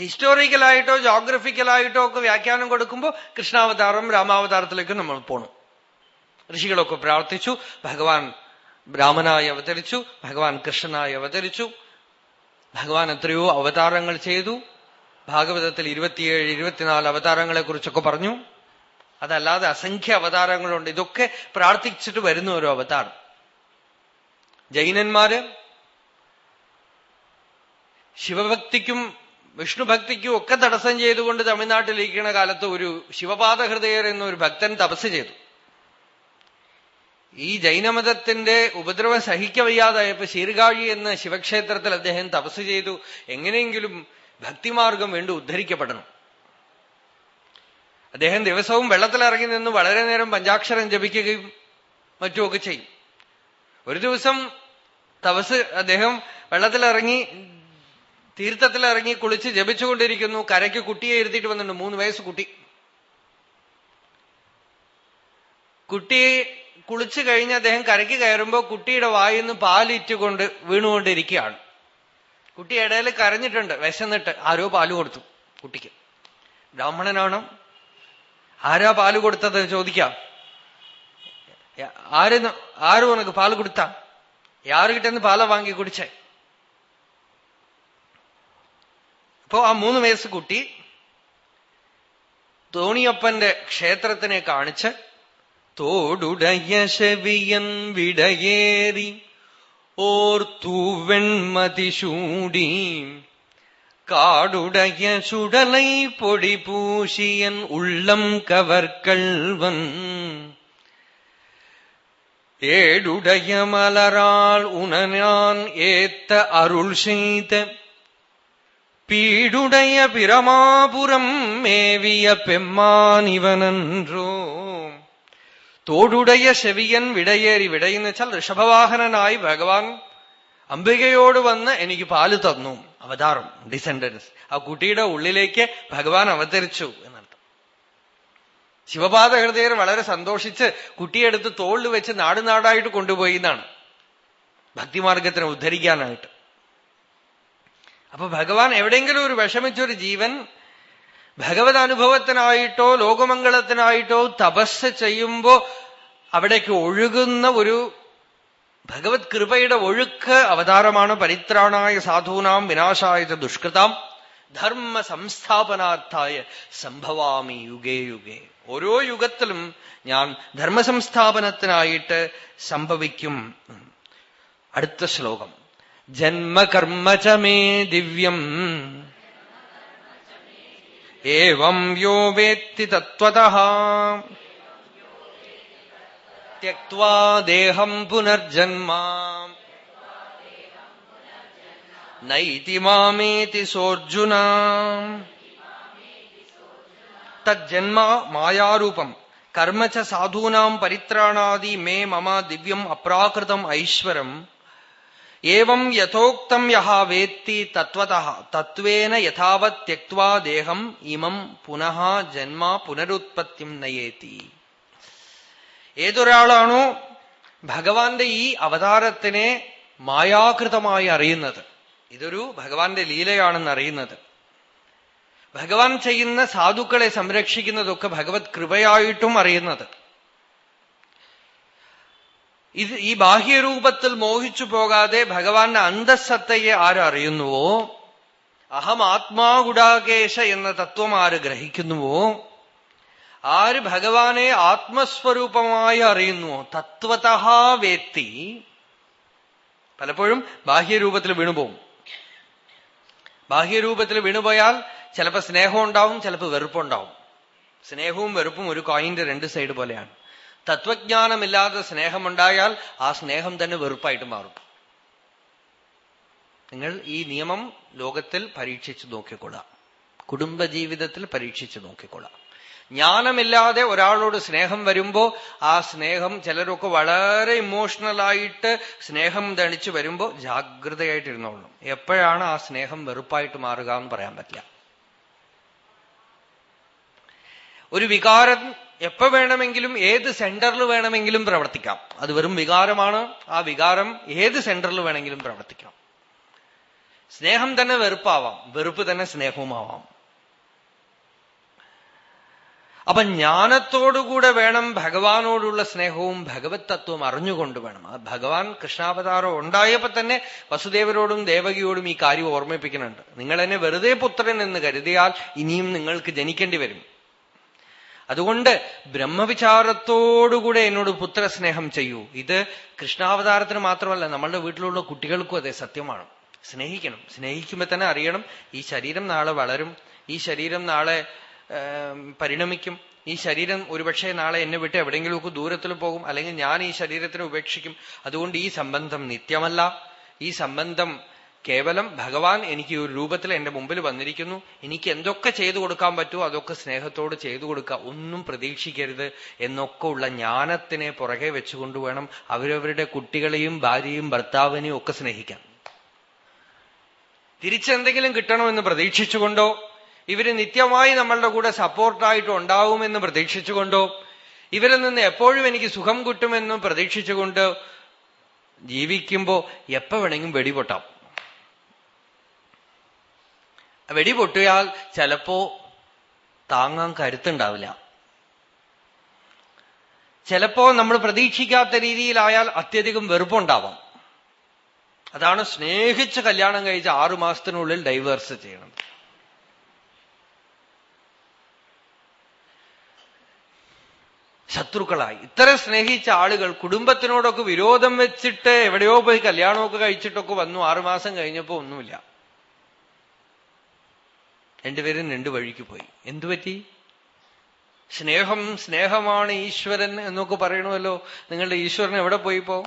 ഹിസ്റ്റോറിക്കലായിട്ടോ ജോഗ്രഫിക്കലായിട്ടോ ഒക്കെ വ്യാഖ്യാനം കൊടുക്കുമ്പോൾ കൃഷ്ണാവതാരം രാമാവതാരത്തിലേക്ക് നമ്മൾ പോണു. ഋഷികളൊക്കെ പ്രാർത്ഥിച്ചു ഭഗവാൻ ബ്രാഹ്മനായി അവതരിച്ചു ഭഗവാൻ കൃഷ്ണനായി അവതരിച്ചു ഭഗവാൻ എത്രയോ അവതാരങ്ങൾ ചെയ്തു ഭാഗവതത്തിൽ ഇരുപത്തിയേഴ് ഇരുപത്തിനാല് അവതാരങ്ങളെ കുറിച്ചൊക്കെ പറഞ്ഞു. അതല്ലാതെ അസംഖ്യ അവതാരങ്ങളുണ്ട്. ഇതൊക്കെ പ്രാർത്ഥിച്ചിട്ട് വരുന്ന ഒരു അവതാരം. ജൈനന്മാര് ശിവഭക്തിക്കും വിഷ്ണുഭക്തിക്കും ഒക്കെ തടസ്സം ചെയ്തുകൊണ്ട് തമിഴ്നാട്ടിലിരിക്കുന്ന കാലത്ത് ഒരു ശിവപാദ ഹൃദയർ എന്നൊരു ഭക്തൻ തപസ് ചെയ്തു. ഈ ജൈനമതത്തിന്റെ ഉപദ്രവം സഹിക്കവയ്യാതായപ്പോ ശീർഗാഴി എന്ന ശിവക്ഷേത്രത്തിൽ അദ്ദേഹം തപസ് ചെയ്തു. എങ്ങനെയെങ്കിലും ഭക്തിമാർഗം വേണ്ടി ഉദ്ധരിക്കപ്പെടണം. അദ്ദേഹം ദിവസവും വെള്ളത്തിലിറങ്ങി നിന്ന് വളരെ നേരം പഞ്ചാക്ഷരം ജപിക്കുകയും മറ്റുമൊക്കെ ചെയ്യും. ഒരു ദിവസം തപസ് അദ്ദേഹം വെള്ളത്തിലിറങ്ങി തീർത്ഥത്തിൽ ഇറങ്ങി കുളിച്ച് ജപിച്ചുകൊണ്ടിരിക്കുന്നു. കരയ്ക്ക് കുട്ടിയെ ഇരുത്തിയിട്ട് വന്നിട്ടുണ്ട്. മൂന്ന് വയസ്സ് കുട്ടി. കുട്ടി കുളിച്ചു കഴിഞ്ഞ് അദ്ദേഹം കരയ്ക്ക് കയറുമ്പോൾ കുട്ടിയുടെ വായിൽ നിന്ന് പാലിറ്റുകൊണ്ട് വീണുകൊണ്ടിരിക്കുകയാണ്. കുട്ടി ഇടയിൽ കരഞ്ഞിട്ടുണ്ട്. വിശന്നിട്ട് ആരോ പാൽ കൊടുത്തു കുട്ടിക്ക്. ബ്രാഹ്മണനാണോ? ആരാ പാൽ കൊടുത്തത് ചോദിക്കാം. ആര് ആരും ഉനക്ക് പാൽ കൊടുത്താ? യാറുകിട്ടെന്ന് പാല വാങ്ങി കുടിച്ചേ? അപ്പോ ആ മൂന്ന് വയസ്സ് കുട്ടി തോണിയപ്പന്റെ ക്ഷേത്രത്തിനെ കാണിച്ച് തോടുടയ ശവിയൻ വിടയേറി ഓർത്തൂവെൺമതിശൂടി കാടുടയ ചുടലൈ പൊടി പൂശിയൻ ഉള്ളം കവർക്കൾവൻ ഏടുടയ മലരാൾ ഉണനാൻ ഏത്ത അരുൾ ചെയ്ത பீடுடைய பிரமாபுரம் மேவிய பெம்மானிவனன்றோ തോടുടയ ശവിയൻ വിടയേറി വിടയെന്ന് വെച്ചാൽ ഋഷഭവാഹനനായി ഭഗവാൻ അംബികയോട് വന്ന് എനിക്ക് പാല് തന്നു അവതാരം ഡിസെൻഡൻസ് ആ കുട്ടിയുടെ ഉള്ളിലേക്ക് ഭഗവാൻ അവതരിച്ചു എന്നർത്ഥം ശിവപാദ ഹൃദയർ വളരെ സന്തോഷിച്ച് കുട്ടിയെടുത്ത് തോളിൽ വെച്ച് നാട് നാടായിട്ട് കൊണ്ടുപോയി എന്നാണ് ഭക്തിമാർഗത്തിനെ ഉദ്ധരിക്കാനായിട്ട് അപ്പൊ ഭഗവാൻ എവിടെയെങ്കിലും ഒരു വിഷമിച്ചൊരു ജീവൻ ഭഗവത് അനുഭവത്തിനായിട്ടോ ലോകമംഗളത്തിനായിട്ടോ തപസ് ചെയ്യുമ്പോ അവിടേക്ക് ഒഴുകുന്ന ഒരു ഭഗവത് കൃപയുടെ ഒഴുക്ക് അവതാരമാണ് പരിത്രാണായ സാധൂനാം വിനാശായ ദുഷ്കൃതാം ധർമ്മ സംസ്ഥാപനാർത്ഥായ സംഭവാമി യുഗേ യുഗേ. ഓരോ യുഗത്തിലും ഞാൻ ധർമ്മ സംസ്ഥാപനത്തിനായിട്ട് സംഭവിക്കും. അടുത്ത ശ്ലോകം. ജന്മകർമ്മ മേ ദിവ്യം. ഏവം യോ വേത്തി തത്വത. ദേഹം പുനർജന്മ. നൈതി മാമേതി സോർജുന. തജ്ജന്മ മായാരൂപം. കർമ്മ ച സാധൂനാം പരിത്രാണാദി മേ മമ ദിവ്യം അപ്രാകൃതം ഐശ്വരം. ഏവം യഥോക്തം യഹ വേത്തി തത്വത തത്വേന യഥാവത് തെക്വാ ദേഹം ഇമം പുനഃ ജന്മ പുനരുത്പത്തി നയേത്തി ഏതൊരാളാണോ ഭഗവാന്റെ ഈ അവതാരത്തിനെ മായാകൃതമായി അറിയുന്നത്? ഇതൊരു ഭഗവാന്റെ ലീലയാണെന്ന് അറിയുന്നത്. ഭഗവാൻ ചെയ്യുന്ന സാധുക്കളെ സംരക്ഷിക്കുന്നതൊക്കെ ഭഗവത് കൃപയായിട്ടും അറിയുന്നത്. ഇത് ഈ ബാഹ്യരൂപത്തിൽ മോഹിച്ചു പോകാതെ ഭഗവാന്റെ അന്തസ്സത്തയെ ആരറിയുന്നുവോ അഹം ആത്മാ ഗുഡാകേശ എന്ന തത്വം ആര് ഗ്രഹിക്കുന്നുവോ? ആര് ഭഗവാനെ ആത്മസ്വരൂപമായി അറിയുന്നുവോ? തത്വതഹാവേത്തി പലപ്പോഴും ബാഹ്യരൂപത്തിൽ വീണുപോകും ബാഹ്യരൂപത്തിൽ വീണുപോയാൽ ചിലപ്പോൾ സ്നേഹം ഉണ്ടാവും ചിലപ്പോൾ വെറുപ്പുണ്ടാവും. സ്നേഹവും വെറുപ്പും ഒരു കോയിന്റെ രണ്ട് സൈഡ് പോലെയാണ്. തത്വജ്ഞാനമില്ലാതെ സ്നേഹമുണ്ടായാൽ ആ സ്നേഹം തന്നെ വെറുപ്പായിട്ട് മാറും. നിങ്ങൾ ഈ നിയമം ലോകത്തിൽ പരീക്ഷിച്ചു നോക്കിക്കൊള്ളാം. കുടുംബജീവിതത്തിൽ പരീക്ഷിച്ചു നോക്കിക്കൊള്ളാം. ജ്ഞാനമില്ലാതെ ഒരാളോട് സ്നേഹം വരുമ്പോ ആ സ്നേഹം ചിലരൊക്കെ വളരെ ഇമോഷണലായിട്ട് സ്നേഹം തണിച്ചു വരുമ്പോ ജാഗ്രതയായിട്ടിരുന്നോളണം. എപ്പോഴാണ് ആ സ്നേഹം വെറുപ്പായിട്ട് മാറുക എന്ന് പറയാൻ പറ്റില്ല. ഒരു വികാരം എപ്പോ വേണമെങ്കിലും ഏത് സെന്ററിൽ വേണമെങ്കിലും പ്രവർത്തിക്കാം. അത് വെറും വികാരമാണ്. ആ വികാരം ഏത് സെന്ററിൽ വേണമെങ്കിലും പ്രവർത്തിക്കാം. സ്നേഹം തന്നെ വെറുപ്പാവാം. വെറുപ്പ് തന്നെ സ്നേഹവുമാവാം. അപ്പൊ ജ്ഞാനത്തോടുകൂടെ വേണം ഭഗവാനോടുള്ള സ്നേഹവും ഭഗവത് തത്വം അറിഞ്ഞുകൊണ്ട് വേണം. ആ ഭഗവാൻ കൃഷ്ണാവതാരം ഉണ്ടായപ്പോ തന്നെ വസുദേവരോടും ദേവകിയോടും ഈ കാര്യം ഓർമ്മിപ്പിക്കുന്നുണ്ട്. നിങ്ങൾ എന്നെ വെറുതെ പുത്രൻ എന്ന് കരുതിയാൽ ഇനിയും നിങ്ങൾക്ക് ജനിക്കേണ്ടി വരും. അതുകൊണ്ട് ബ്രഹ്മവിചാരത്തോടുകൂടെ എന്നോട് പുത്രസ്നേഹം ചെയ്യൂ. ഇത് കൃഷ്ണാവതാരത്തിന് മാത്രമല്ല നമ്മളുടെ വീട്ടിലുള്ള കുട്ടികൾക്കും അതെ സത്യമാണ്. സ്നേഹിക്കണം. സ്നേഹിക്കുമ്പോ തന്നെ അറിയണം ഈ ശരീരം നാളെ വളരും ഈ ശരീരം നാളെ പരിണമിക്കും ഈ ശരീരം ഒരുപക്ഷെ നാളെ എന്നെ വിട്ട് എവിടെയെങ്കിലുമൊക്കെ ദൂരത്തിൽ പോകും അല്ലെങ്കിൽ ഞാൻ ഈ ശരീരത്തിനെ ഉപേക്ഷിക്കും. അതുകൊണ്ട് ഈ സംബന്ധം നിത്യമല്ല. ഈ സംബന്ധം കേവലം ഭഗവാൻ എനിക്ക് ഒരു രൂപത്തിൽ എന്റെ മുമ്പിൽ വന്നിരിക്കുന്നു. എനിക്ക് എന്തൊക്കെ ചെയ്തു കൊടുക്കാൻ പറ്റുമോ അതൊക്കെ സ്നേഹത്തോട് ചെയ്തു കൊടുക്കുക. ഒന്നും പ്രതീക്ഷിക്കരുത് എന്നൊക്കെ ഉള്ള ജ്ഞാനത്തിനെ പുറകെ വെച്ചുകൊണ്ട് വേണം അവരവരുടെ കുട്ടികളെയും ഭാര്യയും ഭർത്താവിനെയും ഒക്കെ സ്നേഹിക്കാൻ. തിരിച്ചെന്തെങ്കിലും കിട്ടണമെന്ന് പ്രതീക്ഷിച്ചുകൊണ്ടോ ഇവർ നിത്യമായി നമ്മളുടെ കൂടെ സപ്പോർട്ടായിട്ട് ഉണ്ടാവുമെന്ന് പ്രതീക്ഷിച്ചുകൊണ്ടോ ഇവരിൽ നിന്ന് എപ്പോഴും എനിക്ക് സുഖം കിട്ടുമെന്നും പ്രതീക്ഷിച്ചുകൊണ്ട് ജീവിക്കുമ്പോ എപ്പോ വേണമെങ്കിലും വെടിപൊട്ടാം. വെടിപൊട്ടിയാൽ ചിലപ്പോ താങ്ങാൻ കരുത്തുണ്ടാവില്ല. ചിലപ്പോ നമ്മൾ പ്രതീക്ഷിക്കാത്ത രീതിയിലായാൽ അത്യധികം വെറുപ്പുണ്ടാവാം. അതാണ് സ്നേഹിച്ച് കല്യാണം കഴിച്ച് ആറു മാസത്തിനുള്ളിൽ ഡൈവേഴ്സ് ചെയ്യണം. ശത്രുക്കളായി. ഇത്ര സ്നേഹിച്ച ആളുകൾ കുടുംബത്തിനോടൊക്കെ വിരോധം വെച്ചിട്ട് എവിടെയോ പോയി കല്യാണമൊക്കെ കഴിച്ചിട്ടൊക്കെ വന്നു. ആറുമാസം കഴിഞ്ഞപ്പോ ഒന്നുമില്ല. രണ്ടുപേരും രണ്ടു വഴിക്ക് പോയി. എന്തുപറ്റി സ്നേഹം സ്നേഹമാണ് ഈശ്വരൻ എന്നൊക്കെ പറയണമല്ലോ. നിങ്ങളുടെ ഈശ്വരൻ എവിടെ പോയിപ്പോ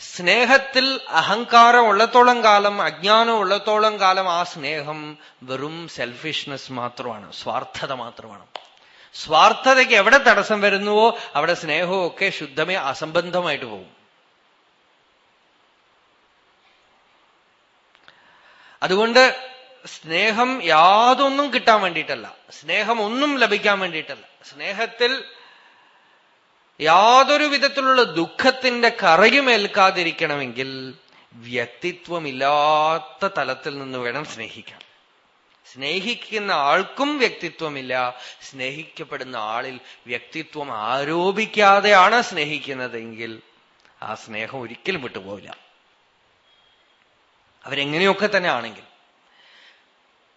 സ്നേഹത്തിൽ അഹങ്കാരം ഉള്ളത്തോളം കാലം അജ്ഞാനം ഉള്ളത്തോളം കാലം ആ സ്നേഹം വെറും സെൽഫിഷ്നെസ് മാത്രമാണ് സ്വാർത്ഥത മാത്രമാണ്. സ്വാർത്ഥതയ്ക്ക് എവിടെ തടസ്സം വരുന്നുവോ അവിടെ സ്നേഹമൊക്കെ ശുദ്ധമേ അസംബന്ധമായിട്ട് പോകും. അതുകൊണ്ട് സ്നേഹം യാതൊന്നും കിട്ടാൻ വേണ്ടിയിട്ടല്ല. സ്നേഹം ഒന്നും ലഭിക്കാൻ വേണ്ടിയിട്ടല്ല. സ്നേഹത്തിൽ യാതൊരു വിധത്തിലുള്ള ദുഃഖത്തിന്റെ കറയുമേൽക്കാതിരിക്കണമെങ്കിൽ വ്യക്തിത്വമില്ലാത്ത തലത്തിൽ നിന്ന് വേണം സ്നേഹിക്കാൻ. സ്നേഹിക്കുന്ന ആൾക്കും വ്യക്തിത്വമില്ല. സ്നേഹിക്കപ്പെടുന്ന ആളിൽ വ്യക്തിത്വം ആരോപിക്കാതെയാണ് സ്നേഹിക്കുന്നതെങ്കിൽ ആ സ്നേഹം ഒരിക്കലും വിട്ടുപോവില്ല. അവരെങ്ങനെയൊക്കെ തന്നെ ആണെങ്കിൽ.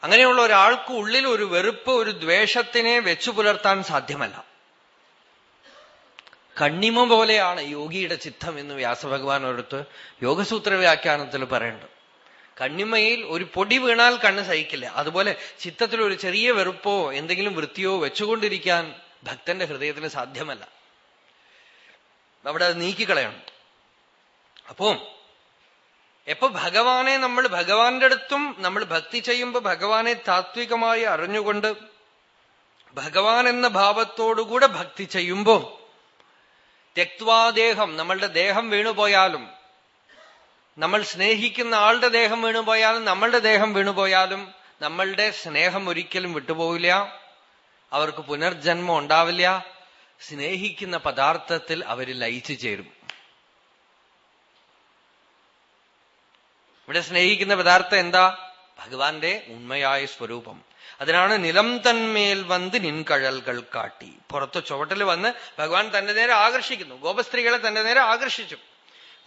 അങ്ങനെയുള്ള ഒരാൾക്ക് ഉള്ളിൽ ഒരു വെറുപ്പ് ഒരു ദ്വേഷത്തിനെ വെച്ചു പുലർത്താൻ സാധ്യമല്ല. കണ്ണിമ പോലെയാണ് യോഗിയുടെ ചിത്തം എന്ന് വ്യാസഭഗവാൻ ഒരിടത്ത് യോഗസൂത്ര വ്യാഖ്യാനത്തിൽ പറയുന്നുണ്ട്. കണ്ണിമയിൽ ഒരു പൊടി വീണാൽ കണ്ണ് സഹിക്കില്ല. അതുപോലെ ചിത്തത്തിൽ ഒരു ചെറിയ വെറുപ്പോ എന്തെങ്കിലും വൃത്തിയോ വെച്ചുകൊണ്ടിരിക്കാൻ ഭക്തന്റെ ഹൃദയത്തിന് സാധ്യമല്ല. അവിടെ അത് നീക്കിക്കളയണം. അപ്പോ എപ്പോ ഭഗവാനെ നമ്മൾ ഭഗവാന്റെ അടുത്തും നമ്മൾ ഭക്തി ചെയ്യുമ്പോൾ ഭഗവാനെ താത്വികമായി അറിഞ്ഞുകൊണ്ട് ഭഗവാൻ എന്ന ഭാവത്തോടുകൂടെ ഭക്തി ചെയ്യുമ്പോ തെക്വാദേഹം നമ്മളുടെ ദേഹം വീണുപോയാലും നമ്മൾ സ്നേഹിക്കുന്ന ആളുടെ ദേഹം വീണുപോയാലും നമ്മളുടെ ദേഹം വീണുപോയാലും നമ്മളുടെ സ്നേഹം ഒരിക്കലും വിട്ടുപോവില്ല അവർക്ക് പുനർജന്മം ഉണ്ടാവില്ല സ്നേഹിക്കുന്ന പദാർത്ഥത്തിൽ അവർ ലയിച്ചു ചേരും. ഇവിടെ സ്നേഹിക്കുന്ന പദാർത്ഥം എന്താ? ഭഗവാന്റെ ഉണ്മയായ സ്വരൂപം. അതിനാണ് നിലം തന്മേൽ വന്ന് നിൻകഴൽകൾ കാട്ടി. പുറത്ത് ചുവട്ടിൽ വന്ന് ഭഗവാൻ തന്റെ നേരെ ആകർഷിക്കുന്നു. ഗോപസ്ത്രീകളെ തന്റെ നേരെ ആകർഷിച്ചു.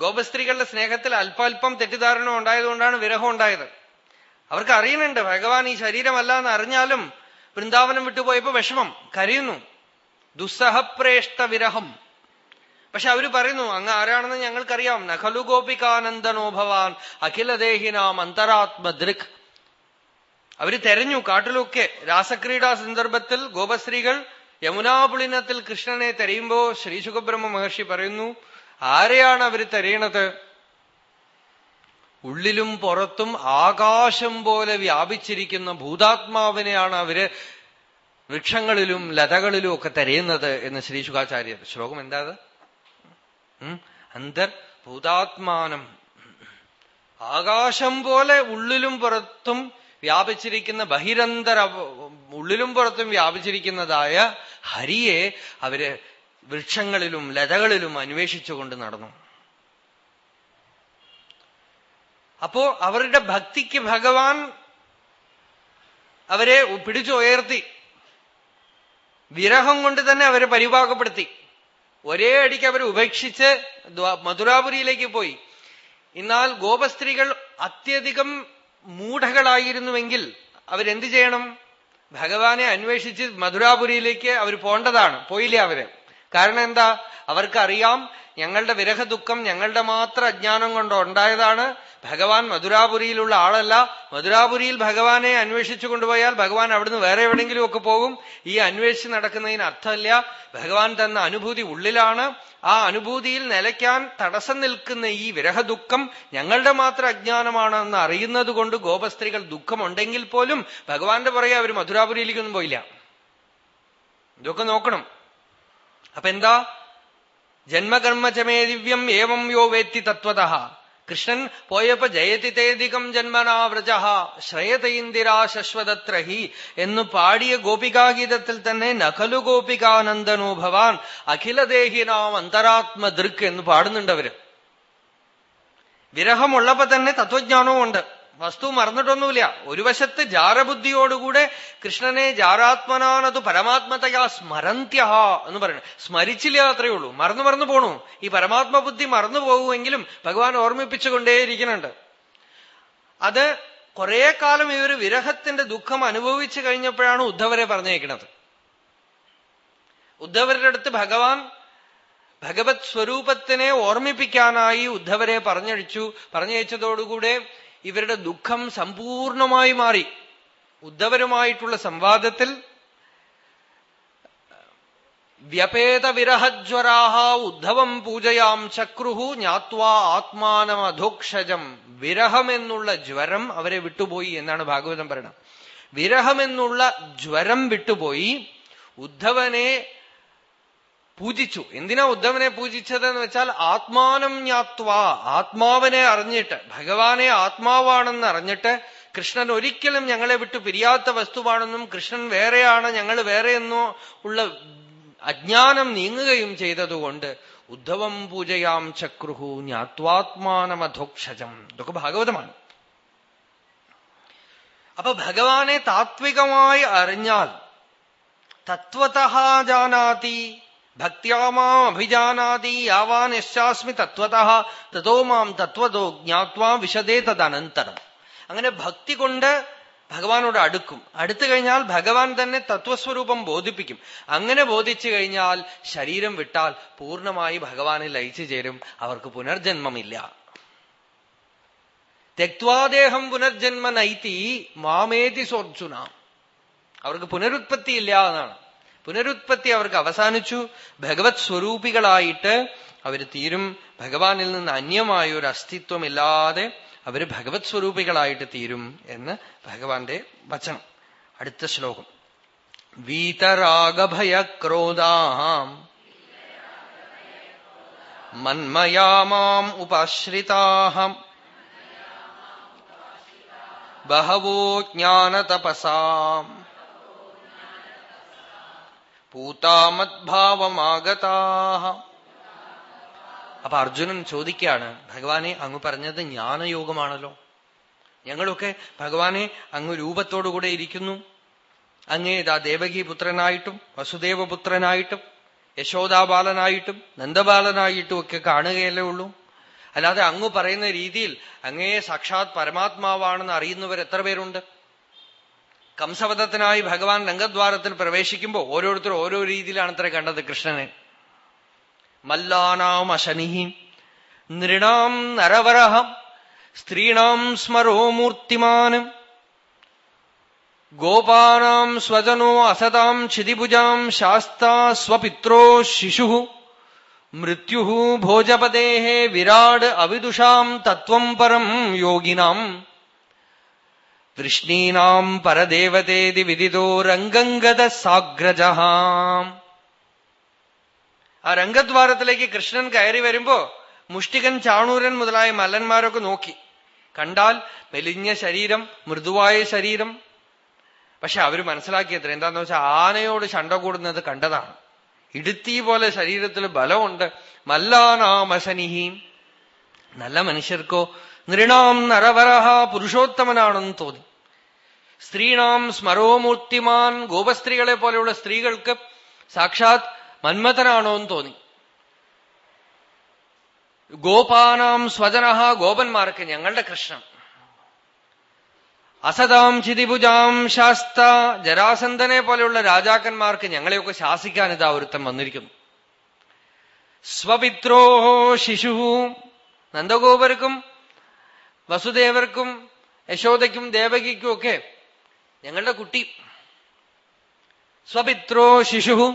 ഗോപസ്ത്രീകളുടെ സ്നേഹത്തിൽ അല്പാൽപ്പം തെറ്റിദ്ധാരണ ഉണ്ടായതുകൊണ്ടാണ് വിരഹം ഉണ്ടായത്. അവർക്ക് അറിയുന്നുണ്ട് ഭഗവാൻ ഈ ശരീരമല്ല എന്ന് അറിഞ്ഞാലും വൃന്ദാവനം വിട്ടുപോയപ്പോ വിഷമം. കരയുന്നു. ദുസ്സഹപ്രേഷ്ട വിരഹം. പക്ഷെ അവർ പറയുന്നു അങ്ങ് ആരാണെന്ന് ഞങ്ങൾക്കറിയാം. നഖലു ഗോപികാനന്ദനോ ഭവാൻ. അഖിലദേഹിനാം അന്തരാത്മദൃക് അവർ തെരഞ്ഞു കാട്ടിലൊക്കെ. രാസക്രീഡാ സന്ദർഭത്തിൽ ഗോപശ്രീകൾ യമുനാപുളിനത്തിൽ കൃഷ്ണനെ തെരയുമ്പോ ശ്രീ സുഖബ്രഹ്മ മഹർഷി പറയുന്നു ആരെയാണ് അവർ തെരയണത്? ഉള്ളിലും പുറത്തും ആകാശം പോലെ വ്യാപിച്ചിരിക്കുന്ന ഭൂതാത്മാവിനെയാണ് അവർ വൃക്ഷങ്ങളിലും ലതകളിലും ഒക്കെ തെരയുന്നത് എന്ന് ശ്രീ ശുഖാചാര്യർ ശ്ലോകം എന്താ അന്തർ ഭൂതാത്മാനം. ആകാശം പോലെ ഉള്ളിലും പുറത്തും വ്യാപിച്ചിരിക്കുന്ന ബഹിരന്തര ഉള്ളിലും പുറത്തും വ്യാപിച്ചിരിക്കുന്നതായ ഹരിയെ അവർ വൃക്ഷങ്ങളിലും ലതകളിലും അന്വേഷിച്ചുകൊണ്ട് നടന്നു. അപ്പോ അവരുടെ ഭക്തിക്ക് ഭഗവാൻ അവരെ പിടിച്ചുയർത്തി. വിരഹം കൊണ്ട് തന്നെ അവരെ പരിഭാഗപ്പെടുത്തി ഒരേ അടിക്ക് അവർ ഉപേക്ഷിച്ച് മധുരാപുരിയിലേക്ക് പോയി. എന്നാൽ ഗോപസ്ത്രീകൾ അത്യധികം മൂഢകളായിരുന്നുവെങ്കിൽ അവരെന്ത് ചെയ്യണം? ഭഗവാനെ അന്വേഷിച്ച് മധുരാപുരിയിലേക്ക് അവർ പോണ്ടതാണ്. പോയില്ല അവർ? കാരണം എന്താ? അവർക്കറിയാം ഞങ്ങളുടെ വിരഹ ദുഃഖം ഞങ്ങളുടെ മാത്രം അജ്ഞാനം കൊണ്ട് ഉണ്ടായതാണ്. ഭഗവാൻ മധുരാപുരിയിലുള്ള ആളല്ല. മധുരാപുരിയിൽ ഭഗവാനെ അന്വേഷിച്ചു കൊണ്ടുപോയാൽ ഭഗവാൻ അവിടുന്ന് വേറെ എവിടെയെങ്കിലും ഒക്കെ പോകും. ഈ അന്വേഷിച്ച് നടക്കുന്നതിന് അർത്ഥമില്ല. ഭഗവാൻ തന്ന അനുഭൂതി ഉള്ളിലാണ്. ആ അനുഭൂതിയിൽ നിലയ്ക്കാൻ തടസ്സം നിൽക്കുന്ന ഈ വിരഹ ദുഃഖം ഞങ്ങളുടെ മാത്രം അജ്ഞാനമാണെന്ന് അറിയുന്നത് കൊണ്ട് ഗോപസ്ത്രീകൾ ദുഃഖമുണ്ടെങ്കിൽ പോലും ഭഗവാന്റെ പുറകെ അവർ മധുരാപുരിയിലേക്കൊന്നും പോയില്ല. ഇതൊക്കെ നോക്കണം. അപ്പൊ എന്താ ജന്മകർമ്മചമേ ദിവ്യം ഏവം യോ വേത്തി തത്വത. കൃഷ്ണൻ പോയപ്പോ ജയതി തേദികം ജന്മനാവ്രജ. ശ്രയതയിന്ദിരാ ശശ്വതത്രഹി എന്ന് പാടിയ ഗോപികാഗീതത്തിൽ തന്നെ നഖലു ഗോപികാനന്ദനോ ഭവാൻ അഖിലദേഹിനാം അന്തരാത്മദൃക് എന്ന് പാടുന്നുണ്ട് അവർ. വിരഹമുള്ളപ്പോ തന്നെ തത്വജ്ഞാനവും ഉണ്ട് വസ്തു മറന്നിട്ടൊന്നുമില്ല. ഒരു വശത്ത് ജാരബുദ്ധിയോടുകൂടെ കൃഷ്ണനെ ജാരാത്മനാനതു പരമാത്മതയാ സ്മരന്ത്യ എന്ന് പറയുന്നത് സ്മരിച്ചില്ല അത്രയേ ഉള്ളൂ. മറന്നു മറന്നു പോണു. ഈ പരമാത്മബുദ്ധി മറന്നു പോകുമെങ്കിലും ഭഗവാൻ ഓർമ്മിപ്പിച്ചുകൊണ്ടേയിരിക്കുന്നുണ്ട്. അത് കുറെ കാലം ഇവർ വിരഹത്തിന്റെ ദുഃഖം അനുഭവിച്ചു കഴിഞ്ഞപ്പോഴാണ് ഉദ്ധവരെ പറഞ്ഞേക്കുന്നത്. ഉദ്ധവരുടെ അടുത്ത് ഭഗവാൻ ഭഗവത് സ്വരൂപത്തിനെ ഓർമ്മിപ്പിക്കാനായി ഉദ്ധവരെ പറഞ്ഞഴിച്ചു പറഞ്ഞയച്ചതോടുകൂടെ ഇവരുടെ ദുഃഖം സമ്പൂർണമായി മാറി. ഉദ്ധവരുമായിട്ടുള്ള സംവാദത്തിൽ വ്യപേതവിരഹജ്വരാഹ ഉദ്ധവം പൂജയാം ചക്രുഹു ജ്ഞാത്വാ ആത്മാനമധോക്ഷജം വിരഹമെന്നുള്ള ജ്വരം അവരെ വിട്ടുപോയി എന്നാണ് ഭാഗവതം പറയുന്നത്. വിരഹമെന്നുള്ള ജ്വരം വിട്ടുപോയി ഉദ്ധവനെ പൂജിച്ചു. എന്തിനാ ഉദ്ധവനെ പൂജിച്ചതെന്ന് വെച്ചാൽ ആത്മാനം ജ്ഞാത്വ. ആത്മാവനെ അറിഞ്ഞിട്ട് ഭഗവാനെ ആത്മാവാണെന്ന് അറിഞ്ഞിട്ട് കൃഷ്ണൻ ഒരിക്കലും ഞങ്ങളെ വിട്ടു പിരിയാത്ത വസ്തുവാണെന്നും കൃഷ്ണൻ വേറെയാണ് ഞങ്ങൾ വേറെയെന്നോ ഉള്ള അജ്ഞാനം നീങ്ങുകയും ചെയ്തതുകൊണ്ട് ഉദ്ധവം പൂജയാം ചക്രുഹു ജ്ഞാത്വാത്മാനമധോക്ഷജം. ഇതൊക്കെ ഭാഗവതമാണ്. അപ്പൊ ഭഗവാനെ താത്വികമായി അറിഞ്ഞാൽ തത്വത ജാനാതി ഭക്തിയാമാം അഭിജാനാതി യശാസ്മി തത്വത തതോ മാം തത്വതോ ജ്ഞാത്വാ വിശദേ തദനന്തരം അങ്ങനെ ഭക്തി കൊണ്ട് ഭഗവാനോട് അടുക്കും. അടുത്തു കഴിഞ്ഞാൽ ഭഗവാൻ തന്നെ തത്വസ്വരൂപം ബോധിപ്പിക്കും. അങ്ങനെ ബോധിച്ചു കഴിഞ്ഞാൽ ശരീരം വിട്ടാൽ പൂർണമായി ഭഗവാനെ ലയിച്ചു ചേരും. അവർക്ക് പുനർജന്മമില്ല. തെക്വാദേഹം പുനർജന്മ നൈത്തി മാമേതി സോർജുന അവർക്ക് പുനരുത്പത്തി ഇല്ല എന്നാണ്. പുനരുത്പത്തി അവർക്ക് അവസാനിച്ചു. ഭഗവത് സ്വരൂപികളായിട്ട് അവർ തീരും. ഭഗവാനിൽ നിന്ന് അന്യമായ ഒരു അസ്തിത്വമില്ലാതെ അവർ ഭഗവത് സ്വരൂപികളായിട്ട് തീരും എന്ന് ഭഗവാന്റെ വചനം. അടുത്ത ശ്ലോകം. വീതരാഗഭയക്രോധാം മന്മയാമാം ഉപാശ്രിതാഹം ബഹവോ ജ്ഞാനതപസാം. പൂതാമദ്ഭാവമാഗതാഹ അപ്പൊ അർജുനൻ ചോദിക്കുകയാണ് ഭഗവാനെ അങ്ങ് പറഞ്ഞത് ജ്ഞാനയോഗമാണല്ലോ. ഞങ്ങളൊക്കെ ഭഗവാനെ അങ്ങ് രൂപത്തോടുകൂടെ ഇരിക്കുന്നു. അങ്ങേ ഇതാ ദേവകി പുത്രനായിട്ടും യശോദാബാലനായിട്ടും നന്ദബാലനായിട്ടും ഒക്കെ കാണുകയല്ലേ ഉള്ളൂ. അല്ലാതെ അങ്ങ് പറയുന്ന രീതിയിൽ അങ്ങേ സാക്ഷാത് പരമാത്മാവാണെന്ന് അറിയുന്നവർ എത്ര പേരുണ്ട്? കംസവധത്തിനായി ഭഗവാൻ രംഗദ്വാരത്തിൽ പ്രവേശിക്കുമ്പോൾ ഓരോരുത്തരും ഓരോ രീതിയിലാണ് അത്ര കണ്ടത് കൃഷ്ണനെ. മല്ലാനാം അശനിഹി നൃണാം നരവരഹം സ്ത്രീണാം സ്മരോ മൂർത്തിമാനം ഗോപാനാം സ്വജനോ അസതാം ക്ഷിതിഭുജാം ശാസ്താ സ്വപിത്രോ ശിശു മൃത്യു ഭോജപദേ വിരാട് അവിദുഷാം തത്വം പരം യോഗിനാം. വൃഷ്ണീനാം പരദേവതേതി വിദിതോ രംഗംഗത സാഗ്രജഹാം. ആ രംഗദ്വാരത്തിലേക്ക് കൃഷ്ണൻ കയറി വരുമ്പോ മുഷ്ടികൻ ചാണൂരൻ മുതലായ മല്ലന്മാരൊക്കെ നോക്കി. കണ്ടാൽ മെലിഞ്ഞ ശരീരം മൃദുവായ ശരീരം. പക്ഷെ അവർ മനസ്സിലാക്കിയത്ര എന്താന്ന് വെച്ചാൽ ആനയോട് ചണ്ട കൂടുന്നത് കണ്ടതാണ്. ഇടുത്തി പോലെ ശരീരത്തിൽ ബലമുണ്ട്. മല്ലാനാമസനിഹീം നല്ല മനുഷ്യർക്കോ നൃണാം നരവരഹ പുരുഷോത്തമനാണെന്ന് തോന്നി. സ്ത്രീണാം സ്മരോമൂർത്തിമാൻ ഗോപസ്ത്രീകളെ പോലെയുള്ള സ്ത്രീകൾക്ക് സാക്ഷാത് മന്മഥനാണോ എന്ന് തോന്നി. ഗോപാനാം സ്വജനഹ ഗോപന്മാർക്ക് ഞങ്ങളുടെ കൃഷ്ണൻ അസതാം ചിതിഭുജാം ശാസ്ത ജരാസന്ധനെ പോലെയുള്ള രാജാക്കന്മാർക്ക് ഞങ്ങളെയൊക്കെ ശാസിക്കാൻ ഇതാ ഒരുത്തം വന്നിരിക്കുന്നു. സ്വപിത്രോ ശിശു നന്ദഗോപർക്കും വസുദേവർക്കും യശോദയ്ക്കും ദേവകിക്കും ഒക്കെ ഞങ്ങളുടെ കുട്ടി. സ്വപിത്രോ ശിശുഹു.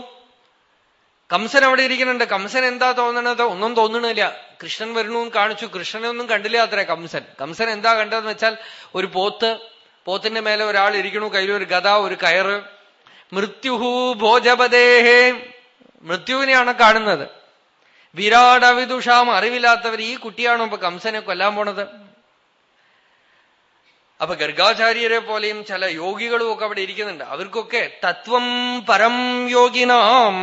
കംസൻ അവിടെ ഇരിക്കുന്നുണ്ട്. കംസൻ എന്താ തോന്നണത്? ഒന്നും തോന്നണില്ല. കൃഷ്ണൻ വരണു കാണിച്ചു. കൃഷ്ണനെ ഒന്നും കണ്ടില്ല അത്ര കംസൻ. കംസൻ എന്താ കണ്ടതെന്ന് വെച്ചാൽ ഒരു പോത്ത്. പോത്തിന്റെ മേലെ ഒരാൾ ഇരിക്കണു ഒരു ഗത ഒരു കയറ്. മൃത്യുഹു ഭോജപദേഹേ. മൃത്യുവിനെയാണ് കാണുന്നത്. വിരാട് അവിദുഷാം അറിവില്ലാത്തവർ ഈ കുട്ടിയാണോ ഇപ്പൊ കംസനെ കൊല്ലാൻ പോണത്? അപ്പൊ ഗർഗാചാര്യരെ പോലെയും ചില യോഗികളും ഒക്കെ അവിടെ ഇരിക്കുന്നുണ്ട്. അവർക്കൊക്കെ തത്വം പരം യോഗിനാം.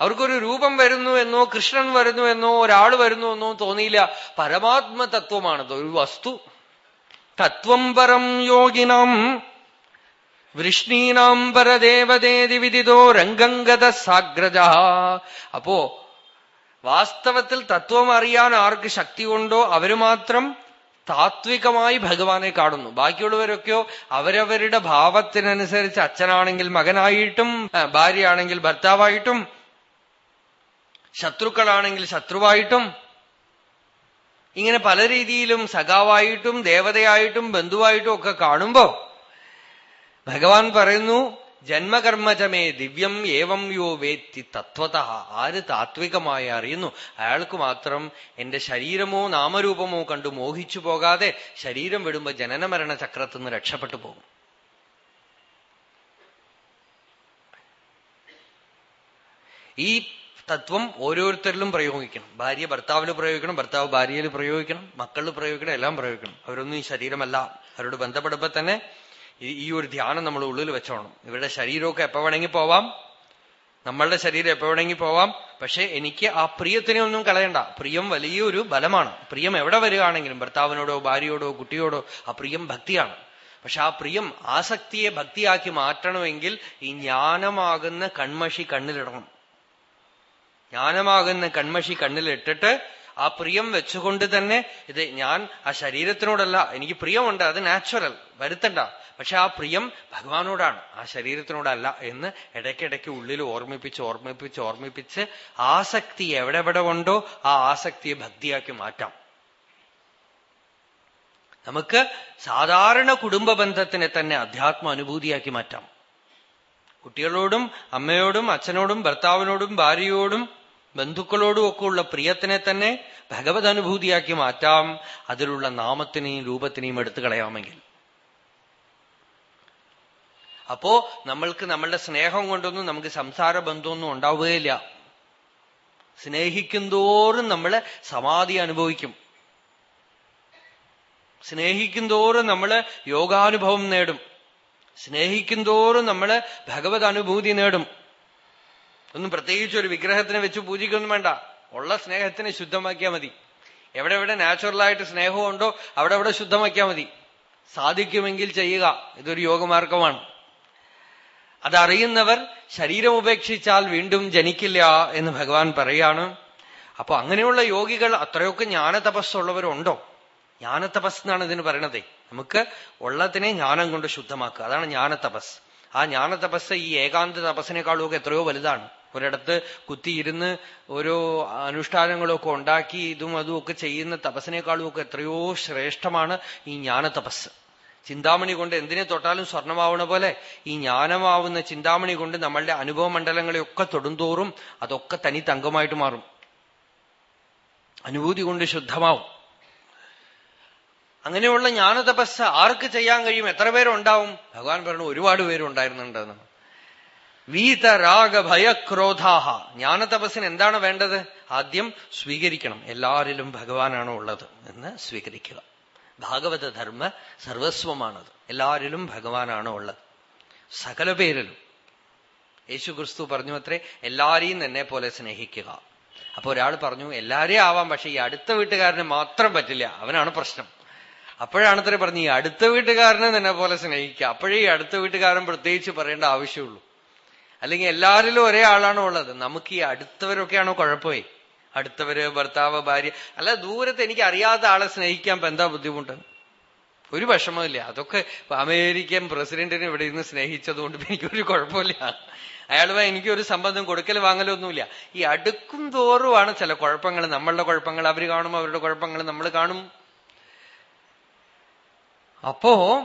അവർക്കൊരു രൂപം വരുന്നു എന്നോ കൃഷ്ണൻ വരുന്നു എന്നോ ഒരാൾ വരുന്നു എന്നോ തോന്നിയില്ല. പരമാത്മ തത്വമാണത്. ഒരു വസ്തു. തത്വം പരം യോഗിനാം. വൃഷ്ണീനാം പരദേവതേതി വിദിതോ രംഗംഗത സാഗ്രജ. അപ്പോ വാസ്തവത്തിൽ തത്വം അറിയാൻ ആർക്ക് ശക്തി ഉണ്ടോ അവർ മാത്രം താത്വികമായി ഭഗവാനെ കാണുന്നു. ബാക്കിയുള്ളവരൊക്കെയോ അവരവരുടെ ഭാവത്തിനനുസരിച്ച് അച്ഛനാണെങ്കിൽ മകനായിട്ടും ഭാര്യയാണെങ്കിൽ ഭർത്താവായിട്ടും ശത്രുക്കളാണെങ്കിൽ ശത്രുവായിട്ടും ഇങ്ങനെ പല രീതിയിലും സഖാവായിട്ടും ദേവതയായിട്ടും ബന്ധുവായിട്ടും ഒക്കെ കാണുമ്പോ ഭഗവാൻ പറയുന്നു ജന്മകർമ്മജമേ ദിവ്യം ഏവം യോ വേത്തി തത്വത. ആര് താത്വികമായി അറിയുന്നു? അയാൾക്ക് മാത്രം എന്റെ ശരീരമോ നാമരൂപമോ കണ്ടു മോഹിച്ചു പോകാതെ ശരീരം വിടുമ്പോ ജനനമരണ ചക്രത്തിൽ നിന്ന് രക്ഷപ്പെട്ടു പോകും. ഈ തത്വം ഓരോരുത്തരിലും പ്രയോഗിക്കണം. ഭാര്യ ഭർത്താവിൽ പ്രയോഗിക്കണം ഭർത്താവ് ഭാര്യയിൽ പ്രയോഗിക്കണം മക്കളിൽ പ്രയോഗിക്കണം എല്ലാം പ്രയോഗിക്കണം. അവരൊന്നും ഈ ശരീരമല്ല. അവരോട് ബന്ധപ്പെടുമ്പോ തന്നെ ഈ ഒരു ധ്യാനം നമ്മൾ ഉള്ളിൽ വെച്ചോണം. ഇവരുടെ ശരീരമൊക്കെ എപ്പോ വേണമെങ്കിൽ പോവാം. നമ്മളുടെ ശരീരം എപ്പോ വേണമെങ്കിൽ പോവാം. പക്ഷെ എനിക്ക് ആ പ്രിയത്തിനെ ഒന്നും കളയണ്ട. പ്രിയം വലിയൊരു ബലമാണ്. പ്രിയം എവിടെ വരികയാണെങ്കിലും ഭർത്താവിനോടോ ഭാര്യയോടോ കുട്ടിയോടോ ആ പ്രിയം ഭക്തിയാണ്. പക്ഷെ ആ പ്രിയം ആസക്തിയെ ഭക്തിയാക്കി മാറ്റണമെങ്കിൽ ഈ ജ്ഞാനമാകുന്ന കൺമഷി കണ്ണിലിടണം. ജ്ഞാനമാകുന്ന കൺമഷി കണ്ണിലിട്ടിട്ട് ആ പ്രിയം വെച്ചുകൊണ്ട് തന്നെ ഇത് ഞാൻ ആ ശരീരത്തിനോടല്ല എനിക്ക് പ്രിയമുണ്ട് അത് നാച്ചുറൽ വരുത്തണ്ട. പക്ഷെ ആ പ്രിയം ഭഗവാനോടാണ് ആ ശരീരത്തിനോടല്ല എന്ന് ഇടയ്ക്കിടയ്ക്ക് ഉള്ളിൽ ഓർമ്മിപ്പിച്ച് ഓർമ്മിപ്പിച്ച് ഓർമ്മിപ്പിച്ച് ആസക്തി എവിടെ എവിടെ ഉണ്ടോ ആ ആസക്തിയെ ഭക്തിയാക്കി മാറ്റാം. നമുക്ക് സാധാരണ കുടുംബ ബന്ധത്തിനെ തന്നെ അധ്യാത്മ അനുഭൂതിയാക്കി മാറ്റാം. കുട്ടികളോടും അമ്മയോടും അച്ഛനോടും ഭർത്താവിനോടും ഭാര്യയോടും ബന്ധുക്കളോടും ഒക്കെ ഉള്ള പ്രിയത്തിനെ തന്നെ ഭഗവത് അനുഭൂതിയാക്കി മാറ്റാം. അതിലുള്ള നാമത്തിനെയും രൂപത്തിനെയും എടുത്തു കളയാമെങ്കിൽ. അപ്പോ നമ്മൾക്ക് നമ്മളുടെ സ്നേഹം കൊണ്ടൊന്നും നമുക്ക് സംസാര ബന്ധമൊന്നും ഉണ്ടാവുകയില്ല. സ്നേഹിക്കും നമ്മൾ സമാധി അനുഭവിക്കും. സ്നേഹിക്കും നമ്മൾ യോഗാനുഭവം നേടും. സ്നേഹിക്കും നമ്മൾ ഭഗവത് അനുഭൂതി നേടും. ഒന്നും പ്രത്യേകിച്ച് ഒരു വിഗ്രഹത്തിനെ വെച്ച് പൂജിക്കൊന്നും വേണ്ട. ഉള്ള സ്നേഹത്തിനെ ശുദ്ധമാക്കിയാൽ മതി. എവിടെ എവിടെ നാച്ചുറലായിട്ട് സ്നേഹമുണ്ടോ അവിടെ അവിടെ ശുദ്ധമാക്കിയാൽ മതി. സാധിക്കുമെങ്കിൽ ചെയ്യുക. ഇതൊരു യോഗമാർഗമാണ്. അതറിയുന്നവർ ശരീരം ഉപേക്ഷിച്ചാൽ വീണ്ടും ജനിക്കില്ല എന്ന് ഭഗവാൻ പറയാണ്. അപ്പൊ അങ്ങനെയുള്ള യോഗികൾ അത്രയൊക്കെ ജ്ഞാനതപസ്സുള്ളവരുണ്ടോ? ജ്ഞാനതപസ് എന്നാണ് ഇതിന് പറയണത്. നമുക്ക് ഉള്ളതിനെ ജ്ഞാനം കൊണ്ട് ശുദ്ധമാക്കുക. അതാണ് ജ്ഞാനതപസ്. ആ ജ്ഞാനതപസ് ഈ ഏകാന്ത തപസ്സിനേക്കാളും ഒക്കെ എത്രയോ വലുതാണ്. ഒരിടത്ത് കുത്തിയിരുന്ന് ഓരോ അനുഷ്ഠാനങ്ങളൊക്കെ ഉണ്ടാക്കി ഇതും അതും ഒക്കെ ചെയ്യുന്ന തപസ്സിനേക്കാളും ഒക്കെ എത്രയോ ശ്രേഷ്ഠമാണ് ഈ ജ്ഞാന തപസ്. ചിന്താമണി കൊണ്ട് എന്തിനെ തൊട്ടാലും സ്വർണമാവണ പോലെ ഈ ജ്ഞാനമാവുന്ന ചിന്താമണി കൊണ്ട് നമ്മളുടെ അനുഭവ മണ്ഡലങ്ങളെയൊക്കെ തൊടുന്തോറും അതൊക്കെ തനി തങ്കമായിട്ട് മാറും. അനുഭൂതി കൊണ്ട് ശുദ്ധമാവും. അങ്ങനെയുള്ള ജ്ഞാന തപസ് ആർക്ക് ചെയ്യാൻ കഴിയും? എത്ര പേരുണ്ടാവും? ഭഗവാൻ പറഞ്ഞു ഒരുപാട് പേരുണ്ടായിരുന്നുണ്ടെന്ന്. വീതരാഗ ഭയക്രോധാഹ ജ്ഞാനതപസ്സിന് എന്താണ് വേണ്ടത്? ആദ്യം സ്വീകരിക്കണം. എല്ലാവരിലും ഭഗവാനാണ് ഉള്ളത് എന്ന് സ്വീകരിക്കുക. ഭാഗവത ധർമ്മ സർവസ്വമാണത്. എല്ലാവരിലും ഭഗവാനാണ് ഉള്ളത്. സകല പേരിലും. യേശു ക്രിസ്തു പറഞ്ഞു അത്രേ എല്ലാരെയും എന്നെ പോലെ സ്നേഹിക്കുക. അപ്പൊ ഒരാൾ പറഞ്ഞു എല്ലാരെയും ആവാം പക്ഷെ ഈ അടുത്ത വീട്ടുകാരന് മാത്രം പറ്റില്ല. അവനാണ് പ്രശ്നം. അപ്പോഴാണ് അത്രേ പറഞ്ഞു ഈ അടുത്ത വീട്ടുകാരനെ നിന്നെ പോലെ സ്നേഹിക്കുക. അപ്പോഴേ ഈ അടുത്ത വീട്ടുകാരൻ പ്രത്യേകിച്ച് പറയേണ്ട ആവശ്യമുള്ളൂ. അല്ലെങ്കിൽ എല്ലാവരിലും ഒരേ ആളാണോ ഉള്ളത്. നമുക്ക് ഈ അടുത്തവരൊക്കെയാണോ കുഴപ്പമേ? അടുത്തവര് ഭർത്താവ് ഭാര്യ. അല്ല ദൂരത്ത് എനിക്ക് അറിയാത്ത ആളെ സ്നേഹിക്കാൻ ഇപ്പൊ എന്താ ബുദ്ധിമുട്ട്? ഒരു വിഷമമില്ല അതൊക്കെ അമേരിക്കൻ പ്രസിഡന്റിനെ ഇവിടെ ഇരുന്ന് സ്നേഹിച്ചതുകൊണ്ട് എനിക്കൊരു കുഴപ്പമില്ല. അയാളുമായി എനിക്കൊരു സംബന്ധം കൊടുക്കൽ വാങ്ങലൊന്നുമില്ല. ഈ അടുക്കും തോറുമാണ് ചില കുഴപ്പങ്ങൾ. നമ്മളുടെ കുഴപ്പങ്ങൾ അവർ കാണും അവരുടെ കുഴപ്പങ്ങൾ നമ്മൾ കാണും. അപ്പോ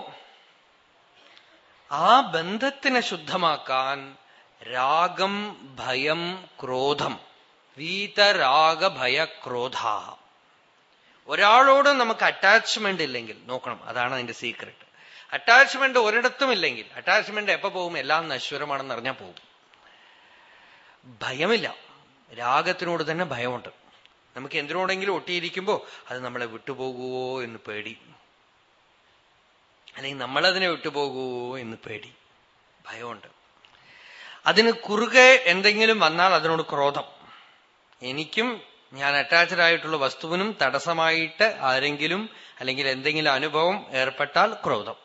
ആ ബന്ധത്തിനെ ശുദ്ധമാക്കാൻ രാഗം ഭയം ക്രോധം. വീതരാഗ ഭയ ക്രോധ ഒരാളോട് നമുക്ക് അറ്റാച്ച്മെന്റ് ഇല്ലെങ്കിൽ നോക്കണം അതാണ് അതിന്റെ സീക്രട്ട് അറ്റാച്ച്മെന്റ് ഒരിടത്തും ഇല്ലെങ്കിൽ അറ്റാച്ച്മെന്റ് എപ്പോ പോകും? എല്ലാം നശ്വരമാണെന്ന് അറിഞ്ഞാൽ പോകും. ഭയമില്ല. രാഗത്തിനോട് തന്നെ ഭയമുണ്ട്. നമുക്ക് എന്തിനോടെങ്കിലും ഒട്ടിയിരിക്കുമ്പോ അത് നമ്മളെ വിട്ടുപോകുവോ എന്ന് പേടി. അല്ലെങ്കിൽ നമ്മളതിനെ വിട്ടുപോകുവോ എന്ന് പേടി. ഭയമുണ്ട്. അതിന് കുറുകെ എന്തെങ്കിലും വന്നാൽ അതിനോട് ക്രോധം. എനിക്കും ഞാൻ അറ്റാച്ച്ഡ് ആയിട്ടുള്ള വസ്തുവിനും തടസ്സമായിട്ട് ആരെങ്കിലും അല്ലെങ്കിൽ എന്തെങ്കിലും അനുഭവം ഏർപ്പെട്ടാൽ ക്രോധം.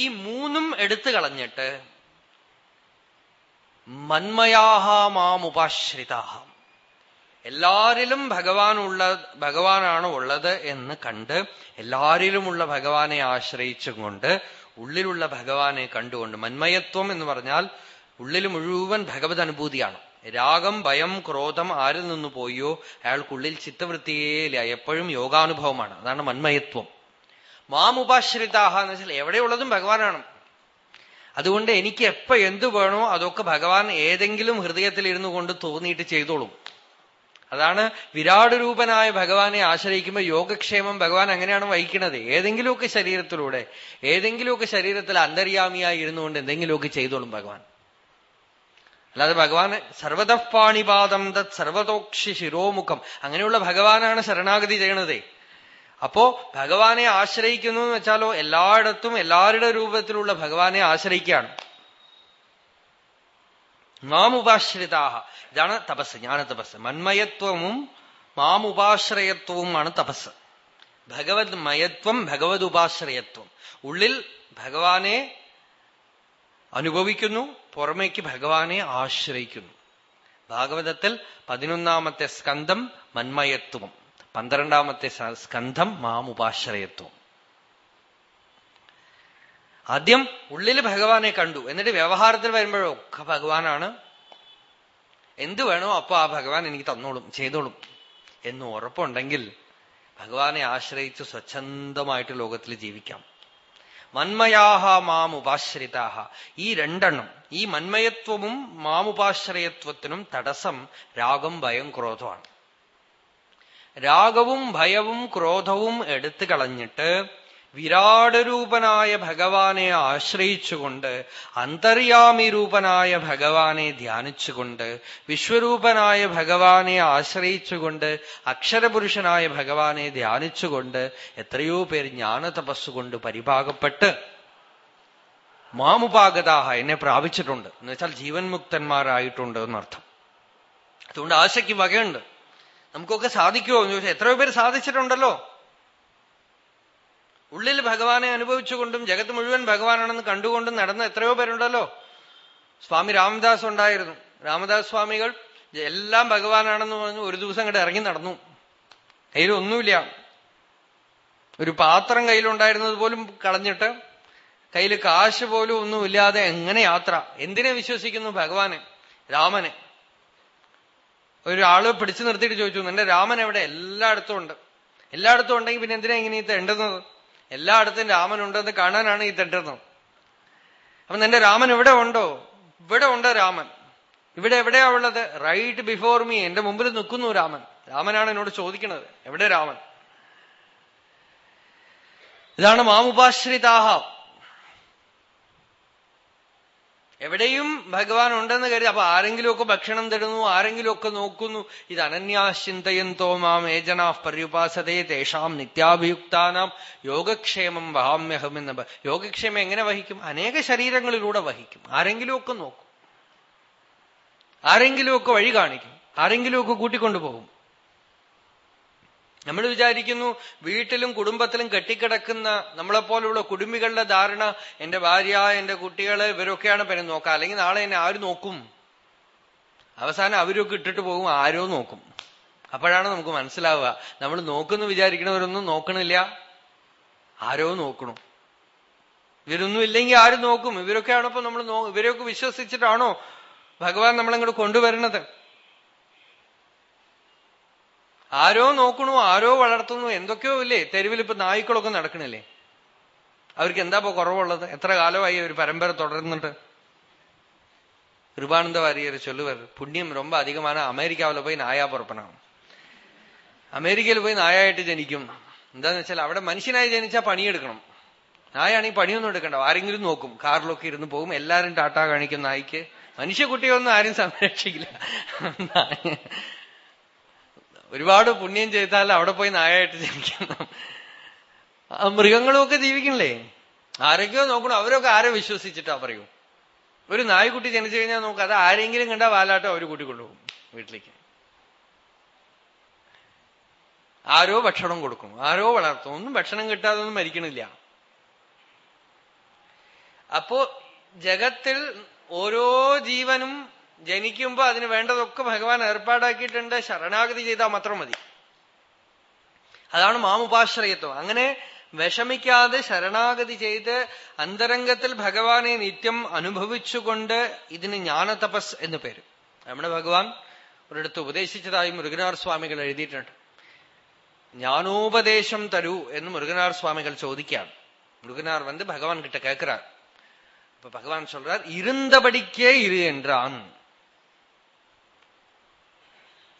ഈ മൂന്നും എടുത്തു കളഞ്ഞിട്ട് മന്മയാഹ മാമുപാശ്രിതാഹ എല്ലാരിലും ഉള്ള ഭഗവാനാണ് ഉള്ളത് എന്ന് കണ്ട് എല്ലാരിലുമുള്ള ഭഗവാനെ ആശ്രയിച്ചും കൊണ്ട് ഉള്ളിലുള്ള ഭഗവാനെ കണ്ടുകൊണ്ട് മന്മയത്വം എന്ന് പറഞ്ഞാൽ ഉള്ളിൽ മുഴുവൻ ഭഗവത് അനുഭൂതിയാണ്. രാഗം ഭയം ക്രോധം ആരിൽ നിന്ന് പോയോ? അയാൾക്കുള്ളിൽ ചിത്തവൃത്തിയേല എപ്പോഴും യോഗാനുഭവമാണ്. അതാണ് മന്മയത്വം. മാമുപാശ്രിതാഹ എന്ന് വെച്ചാൽ എവിടെയുള്ളതും ഭഗവാനാണ്. അതുകൊണ്ട് എനിക്ക് എപ്പോ എന്ത് വേണോ അതൊക്കെ ഭഗവാൻ ഏതെങ്കിലും ഹൃദയത്തിൽ ഇരുന്നു കൊണ്ട് തോന്നിയിട്ട് ചെയ്തോളും. അതാണ് വിരാട് രൂപനായ ഭഗവാനെ ആശ്രയിക്കുമ്പോൾ യോഗക്ഷേമം ഭഗവാൻ അങ്ങനെയാണ് വഹിക്കുന്നത്. ഏതെങ്കിലുമൊക്കെ ശരീരത്തിലൂടെ ഏതെങ്കിലുമൊക്കെ ശരീരത്തിൽ അന്തര്യാമിയായി ഇരുന്നുകൊണ്ട് എന്തെങ്കിലുമൊക്കെ ചെയ്തോളും ഭഗവാൻ. അല്ലാതെ ഭഗവാൻ സർവതഃപാണിപാദം തത് സർവതോക്ഷി ശിരോമുഖം. അങ്ങനെയുള്ള ഭഗവാനാണ് ശരണാഗതി ചെയ്യണതേ. അപ്പോ ഭഗവാനെ ആശ്രയിക്കുന്നു എന്ന് വെച്ചാലോ എല്ലായിടത്തും എല്ലാവരുടെ രൂപത്തിലുള്ള ഭഗവാനെ ആശ്രയിക്കുകയാണ്. മാം ഉപാശ്രിതാഹ. ഇതാണ് തപസ് ജ്ഞാന തപസ്. മന്മയത്വവും മാം ഉപാശ്രയത്വവുമാണ് തപസ്. ഭഗവത് മയത്വം ഭഗവത് ഉപാശ്രയത്വം. ഉള്ളിൽ ഭഗവാനെ അനുഭവിക്കുന്നു പുറമേക്ക് ഭഗവാനെ ആശ്രയിക്കുന്നു. ഭാഗവതത്തിൽ പതിനൊന്നാമത്തെ സ്കന്ധം മന്മയത്വം പന്ത്രണ്ടാമത്തെ സ്കന്ധം മാമുപാശ്രയത്വം ആദ്യം ഉള്ളിൽ ഭഗവാനെ കണ്ടു. എന്നിട്ട് വ്യവഹാരത്തിൽ വരുമ്പോഴൊക്കെ ഭഗവാനാണ്. എന്ത് വേണോ അപ്പൊ ആ ഭഗവാൻ എനിക്ക് തന്നോളും ചെയ്തോളും. എന്ന് ഉറപ്പുണ്ടെങ്കിൽ ഭഗവാനെ ആശ്രയിച്ച് സ്വച്ഛന്തമായിട്ട് ലോകത്തിൽ ജീവിക്കാം. മന്മയാഹ മാമുപാശ്രിതാഹ ഈ രണ്ടെണ്ണം ഈ മന്മയത്വവും മാമുപാശ്രയത്വത്തിനും തടസ്സം രാഗം ഭയം ക്രോധമാണ്. രാഗവും ഭയവും ക്രോധവും എടുത്തു കളഞ്ഞിട്ട് വിരാടരൂപനായ ഭഗവാനെ ആശ്രയിച്ചുകൊണ്ട് അന്തര്യാമി രൂപനായ ഭഗവാനെ ധ്യാനിച്ചുകൊണ്ട് വിശ്വരൂപനായ ഭഗവാനെ ആശ്രയിച്ചുകൊണ്ട് അക്ഷരപുരുഷനായ ഭഗവാനെ ധ്യാനിച്ചുകൊണ്ട് എത്രയോ പേർ ജ്ഞാന തപസ്സുകൊണ്ട് പരിഭാഗപ്പെട്ട് മാമുപാഗതാഹ എന്നെ പ്രാപിച്ചിട്ടുണ്ട്. എന്ന് വെച്ചാൽ ജീവൻ മുക്തന്മാരായിട്ടുണ്ട് എന്നർത്ഥം. അതുകൊണ്ട് ആശയ്ക്ക് വകയുണ്ട്. നമുക്കൊക്കെ സാധിക്കുമോ എന്ന് ചോദിച്ചാൽ എത്രയോ പേര് സാധിച്ചിട്ടുണ്ടല്ലോ. ഉള്ളിൽ ഭഗവാനെ അനുഭവിച്ചുകൊണ്ടും ജഗത്ത് മുഴുവൻ ഭഗവാനാണെന്ന് കണ്ടുകൊണ്ടും നടന്ന എത്രയോ പേരുണ്ടല്ലോ. സ്വാമി രാമദാസ് ഉണ്ടായിരുന്നു. രാമദാസ് സ്വാമികൾ എല്ലാം ഭഗവാനാണെന്ന് പറഞ്ഞു ഒരു ദിവസം അങ്ങോട്ട് ഇറങ്ങി നടന്നു. കയ്യിലൊന്നുമില്ല. ഒരു പാത്രം കയ്യിലുണ്ടായിരുന്നത് പോലും കളഞ്ഞിട്ട് കയ്യിൽ കാശ് പോലും ഒന്നുമില്ലാതെ എങ്ങനെ യാത്ര? എന്തിനെ വിശ്വസിക്കുന്നു ഭഗവാനെ രാമനെ? ഒരാൾ പിടിച്ചു നിർത്തിയിട്ട് ചോദിച്ചു നിന്റെ രാമൻ എവിടെ? എല്ലായിടത്തും ഉണ്ട്. എല്ലായിടത്തും ഉണ്ടെങ്കിൽ പിന്നെ എന്തിനാ ഇങ്ങനെ ഈ തെണ്ടുന്നത്? എല്ലായിടത്തും രാമൻ ഉണ്ടെന്ന് കാണാനാണ് ഈ തെണ്ടുന്നത്. അപ്പൊ നിന്റെ രാമൻ ഇവിടെ ഉണ്ടോ? ഇവിടെ ഉണ്ടോ രാമൻ. ഇവിടെ എവിടെയാ ഉള്ളത്? റൈറ്റ് ബിഫോർ മീ എന്റെ മുമ്പിൽ നിൽക്കുന്നു രാമൻ. രാമനാണ് എന്നോട് ചോദിക്കുന്നത്. എവിടെ രാമൻ? ഇതാണ് മാമുപാശ്രിതാഹ. എവിടെയും ഭഗവാൻ ഉണ്ടെന്ന് കരുതി. അപ്പൊ ആരെങ്കിലുമൊക്കെ ഭക്ഷണം തരുന്നു ആരെങ്കിലുമൊക്കെ നോക്കുന്നു. ഇത് അനന്യാശ്ചിന്തയന്തോ മാം ഏജനാ പര്യുപാസതേ തേഷാം നിത്യാഭിയുക്താനാം യോഗക്ഷേമം വഹാമ്യഹം എന്ന് യോഗക്ഷേമം എങ്ങനെ വഹിക്കും? അനേക ശരീരങ്ങളിലൂടെ വഹിക്കും. ആരെങ്കിലുമൊക്കെ നോക്കും. ആരെങ്കിലുമൊക്കെ വഴി കാണിക്കും. ആരെങ്കിലുമൊക്കെ കൂട്ടിക്കൊണ്ടുപോകും. നമ്മൾ വിചാരിക്കുന്നു വീട്ടിലും കുടുംബത്തിലും കെട്ടിക്കിടക്കുന്ന നമ്മളെപ്പോലുള്ള കുടുംബികളുടെ ധാരണ എന്റെ ഭാര്യ എന്റെ കുട്ടികൾ ഇവരൊക്കെയാണ് പിന്നെ നോക്കുക അല്ലെങ്കിൽ നാളെ എന്നെ ആര് നോക്കും? അവസാനം അവരൊക്കെ ഇട്ടിട്ട് പോകും ആരോ നോക്കും. അപ്പോഴാണ് നമുക്ക് മനസ്സിലാവുക. നമ്മൾ നോക്കുന്നു വിചാരിക്കണവരൊന്നും നോക്കണില്ല. ആരോ നോക്കണു. ഇവരൊന്നും ഇല്ലെങ്കിൽ ആരും നോക്കും? ഇവരൊക്കെയാണോ ഇപ്പൊ നമ്മൾ ഇവരെയൊക്കെ വിശ്വസിച്ചിട്ടാണോ ഭഗവാൻ നമ്മളങ്ങോട്ട് കൊണ്ടുവരുന്നത് ആരോ നോക്കണു ആരോ വളർത്തുന്നു എന്തൊക്കെയോ ഇല്ലേ തെരുവിൽ ഇപ്പൊ നായ്ക്കളൊക്കെ നടക്കണില്ലേ അവർക്ക് എന്താ ഇപ്പൊ കുറവുള്ളത് എത്ര കാലമായി ഒരു പരമ്പര തുടരുന്നുണ്ട് கிருபானந்த வாரியர் சொல்லுவார் புண்ணியம் ரொம்ப அதிகமான அமெரிக்காவில் போய் நாயா பிறப்பனாம் അമേരിക്കയിൽ പോയി നായായിട്ട് ജനിക്കും എന്താന്ന് വെച്ചാൽ അവിടെ മനുഷ്യനായി ജനിച്ചാൽ പണിയെടുക്കണം നായാണെങ്കിൽ പണിയൊന്നും എടുക്കണ്ട ആരെങ്കിലും നോക്കും കാറിലൊക്കെ ഇരുന്ന് പോകും എല്ലാരും ടാറ്റ കാണിക്കും നായിക്ക് മനുഷ്യക്കുട്ടിയൊന്നും ആരും സംരക്ഷിക്കില്ല ഒരുപാട് പുണ്യം ചെയ്താൽ അവിടെ പോയി നായായിട്ട് ജീവിക്കണം. മൃഗങ്ങളും മൃഗങ്ങളുമൊക്കെ ജീവിക്കണില്ലേ ആരൊക്കെയോ നോക്കണം. അവരൊക്കെ ആരെ വിശ്വസിച്ചിട്ടാ പറയൂ. ഒരു നായ്ക്കുട്ടി ജനിച്ചു കഴിഞ്ഞാൽ നോക്കുക അത് ആരെങ്കിലും കണ്ടാൽ വാലാട്ടോ അവർ കൂട്ടിക്കൊണ്ടുപോകും വീട്ടിലേക്ക്. ആരോ ഭക്ഷണം കൊടുക്കും ആരോ വളർത്തും. ഒന്നും ഭക്ഷണം കിട്ടാതെ ഒന്നും മരിക്കണില്ല. അപ്പോ ജഗത്തിൽ ഓരോ ജീവനും ജനിക്കുമ്പോ അതിന് വേണ്ടതൊക്കെ ഭഗവാൻ ഏർപ്പാടാക്കിയിട്ടുണ്ട് ശരണാഗതി ചെയ്താൽ മാത്രം മതി അതാണ് മാമുപാശ്രയത്വം അങ്ങനെ വിഷമിക്കാതെ ശരണാഗതി ചെയ്ത് അന്തരംഗത്തിൽ ഭഗവാനെ നിത്യം അനുഭവിച്ചുകൊണ്ട് ഇതിന് ജ്ഞാനതപസ് എന്ന് പേര് നമ്മുടെ ഭഗവാൻ ഒരിടത്ത് ഉപദേശിച്ചതായി മുരുകനാർ സ്വാമികൾ എഴുതിയിട്ടുണ്ട് ஞானோபதேசம் தரு என்று முருகனார் சுவாமிகள் ചോദിക്കുകയാണ് முருகனார் வந்து பகவான் கிட்ட கேட்கிறார் இப்ப பகவான் சொல்றார் இருந்தபடிக்கே இரு என்றான்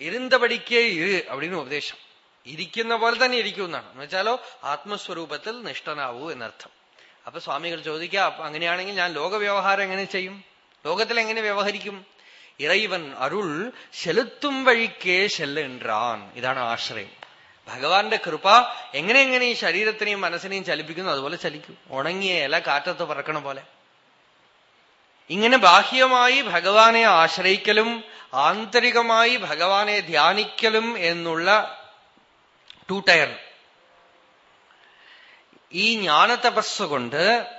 ഇരുന്തപടിക്കേ ഇരു அப்படின்னு ഉപദേശം ഇരിക്കുന്ന പോലെ തന്നെ ഇരിക്കുമെന്നാണ് എന്ന് വെച്ചാലോ ആത്മസ്വരൂപത്തിൽ നിഷ്ഠനാവൂ എന്നർത്ഥം അപ്പൊ സ്വാമികൾ ചോദിക്കുക അപ്പൊ അങ്ങനെയാണെങ്കിൽ ഞാൻ ലോകവ്യവഹാരം എങ്ങനെ ചെയ്യും ലോകത്തിൽ എങ്ങനെ വ്യവഹരിക്കും ഇറൈവൻ അരുൾ ചെലുത്തും വഴിക്കേ ചെല്ലെൻറാൻ ഇതാണ് ആശ്രയം ഭഗവാന്റെ കൃപ എങ്ങനെ എങ്ങനെ ഈ ശരീരത്തിനെയും മനസ്സിനെയും ചലിപ്പിക്കുന്നു അതുപോലെ ചലിക്കും ഉണങ്ങിയ ഇല കാറ്റത്ത് പറക്കണ പോലെ ഇങ്ങനെ ബാഹ്യമായി ഭഗവാനെ ആശ്രയിക്കലും ആന്തരികമായി ഭഗവാനെ ധ്യാനിക്കലും എന്നുള്ള ടു ടയർ. ഈ ജ്ഞാന ജ്ഞാനതപസ്സുകൊണ്ട്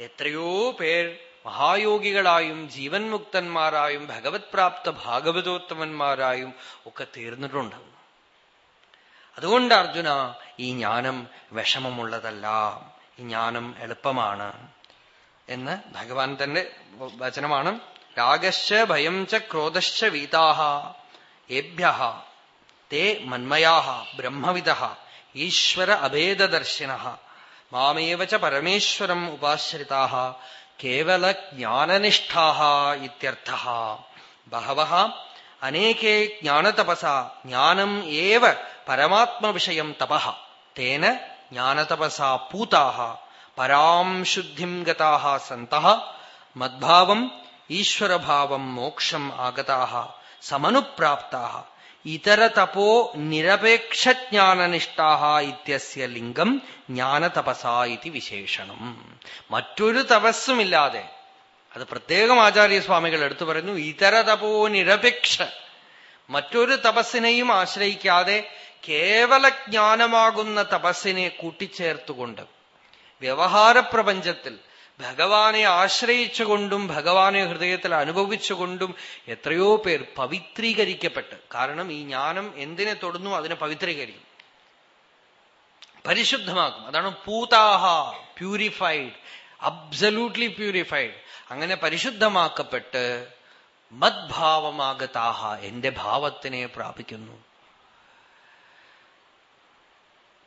എത്രയോ പേർ മഹായോഗികളായും ജീവൻ മുക്തന്മാരായും ഭഗവത് പ്രാപ്ത ഭാഗവതോത്തമന്മാരായും ഒക്കെ തീർന്നിട്ടുണ്ട്. അതുകൊണ്ട് അർജുന ഈ ജ്ഞാനം വിഷമമുള്ളതല്ല. ഈ ജ്ഞാനം എളുപ്പമാണ്. എന്ന് ഭഗവാൻ തന്റെ വചനമാണ്. രാഗശ്ച ഭയം ച ക്രോധശ്ച വീതാഹ. ഏഭ്യ തേ മന്മയാഹ. ബ്രഹ്മവിദ ഈശ്വര അഭേദദർശിന മാമേവ ച പരമേശ്വരം ഉപാശ്രിതാഹ. കേവല ജ്ഞാനനിഷ്ഠാഹ ഇത്യർത്ഥ ബഹവ അനേകേ ജ്ഞാനതപസ. ജ്ഞാനം ഏവ പരമാത്മവിഷയം തപ തേന ജ്ഞാനതപസാ പൂതാഹ പരാം ശുദ്ധിം ഗതാഹ സന്തഃ മദ്ഭാവം ഈശ്വരഭാവം മോക്ഷം ആഗതാഹ സമനുപ്രാപ്താഹ ഇതരതപോ നിരപേക്ഷജ്ഞാനനിഷ്ഠാഹ ഇത്യസ്യ ലിംഗം ജ്ഞാനതപസ ഇതി വിശേഷണം. മറ്റൊരു തപസ്സുമില്ലാതെ അത് പ്രത്യേകം ആചാര്യസ്വാമികൾ എടുത്തു പറയുന്നു ഇതരതപോ നിരപേക്ഷ മറ്റൊരു തപസ്സിനെയും ആശ്രയിക്കാതെ കേവല ജ്ഞാനമാകുന്ന തപസ്സിനെ കൂട്ടിച്ചേർത്തുകൊണ്ട് വ്യവഹാര പ്രപഞ്ചത്തിൽ ഭഗവാനെ ആശ്രയിച്ചുകൊണ്ടും ഭഗവാനെ ഹൃദയത്തിൽ അനുഭവിച്ചുകൊണ്ടും എത്രയോ പേർ പവിത്രീകരിക്കപ്പെട്ട് കാരണം ഈ ജ്ഞാനം എന്തിനെ തൊടുന്നു അതിനെ പവിത്രീകരിക്കും. പരിശുദ്ധമാക്കും. അതാണ് പൂതാഹ പ്യൂരിഫൈഡ് അബ്സല്യൂട്ട്ലി പ്യൂരിഫൈഡ് അങ്ങനെ പരിശുദ്ധമാക്കപ്പെട്ട് മദ്ഭാവമാകത്താഹ എന്റെ ഭാവത്തിനെ പ്രാപിക്കുന്നു.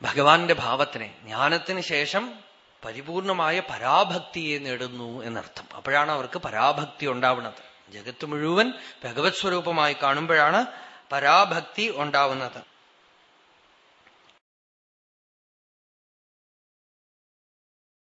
ഭഗവാന്റെ ഭാവത്തിനെ ജ്ഞാനത്തിന് ശേഷം പരിപൂർണമായ പരാഭക്തിയെ നേടുന്നു എന്നർത്ഥം. അപ്പോഴാണ് അവർക്ക് പരാഭക്തി ഉണ്ടാവുന്നത്. ജഗത്ത് മുഴുവൻ ഭഗവത് സ്വരൂപമായി കാണുമ്പോഴാണ് പരാഭക്തി ഉണ്ടാവുന്നത്.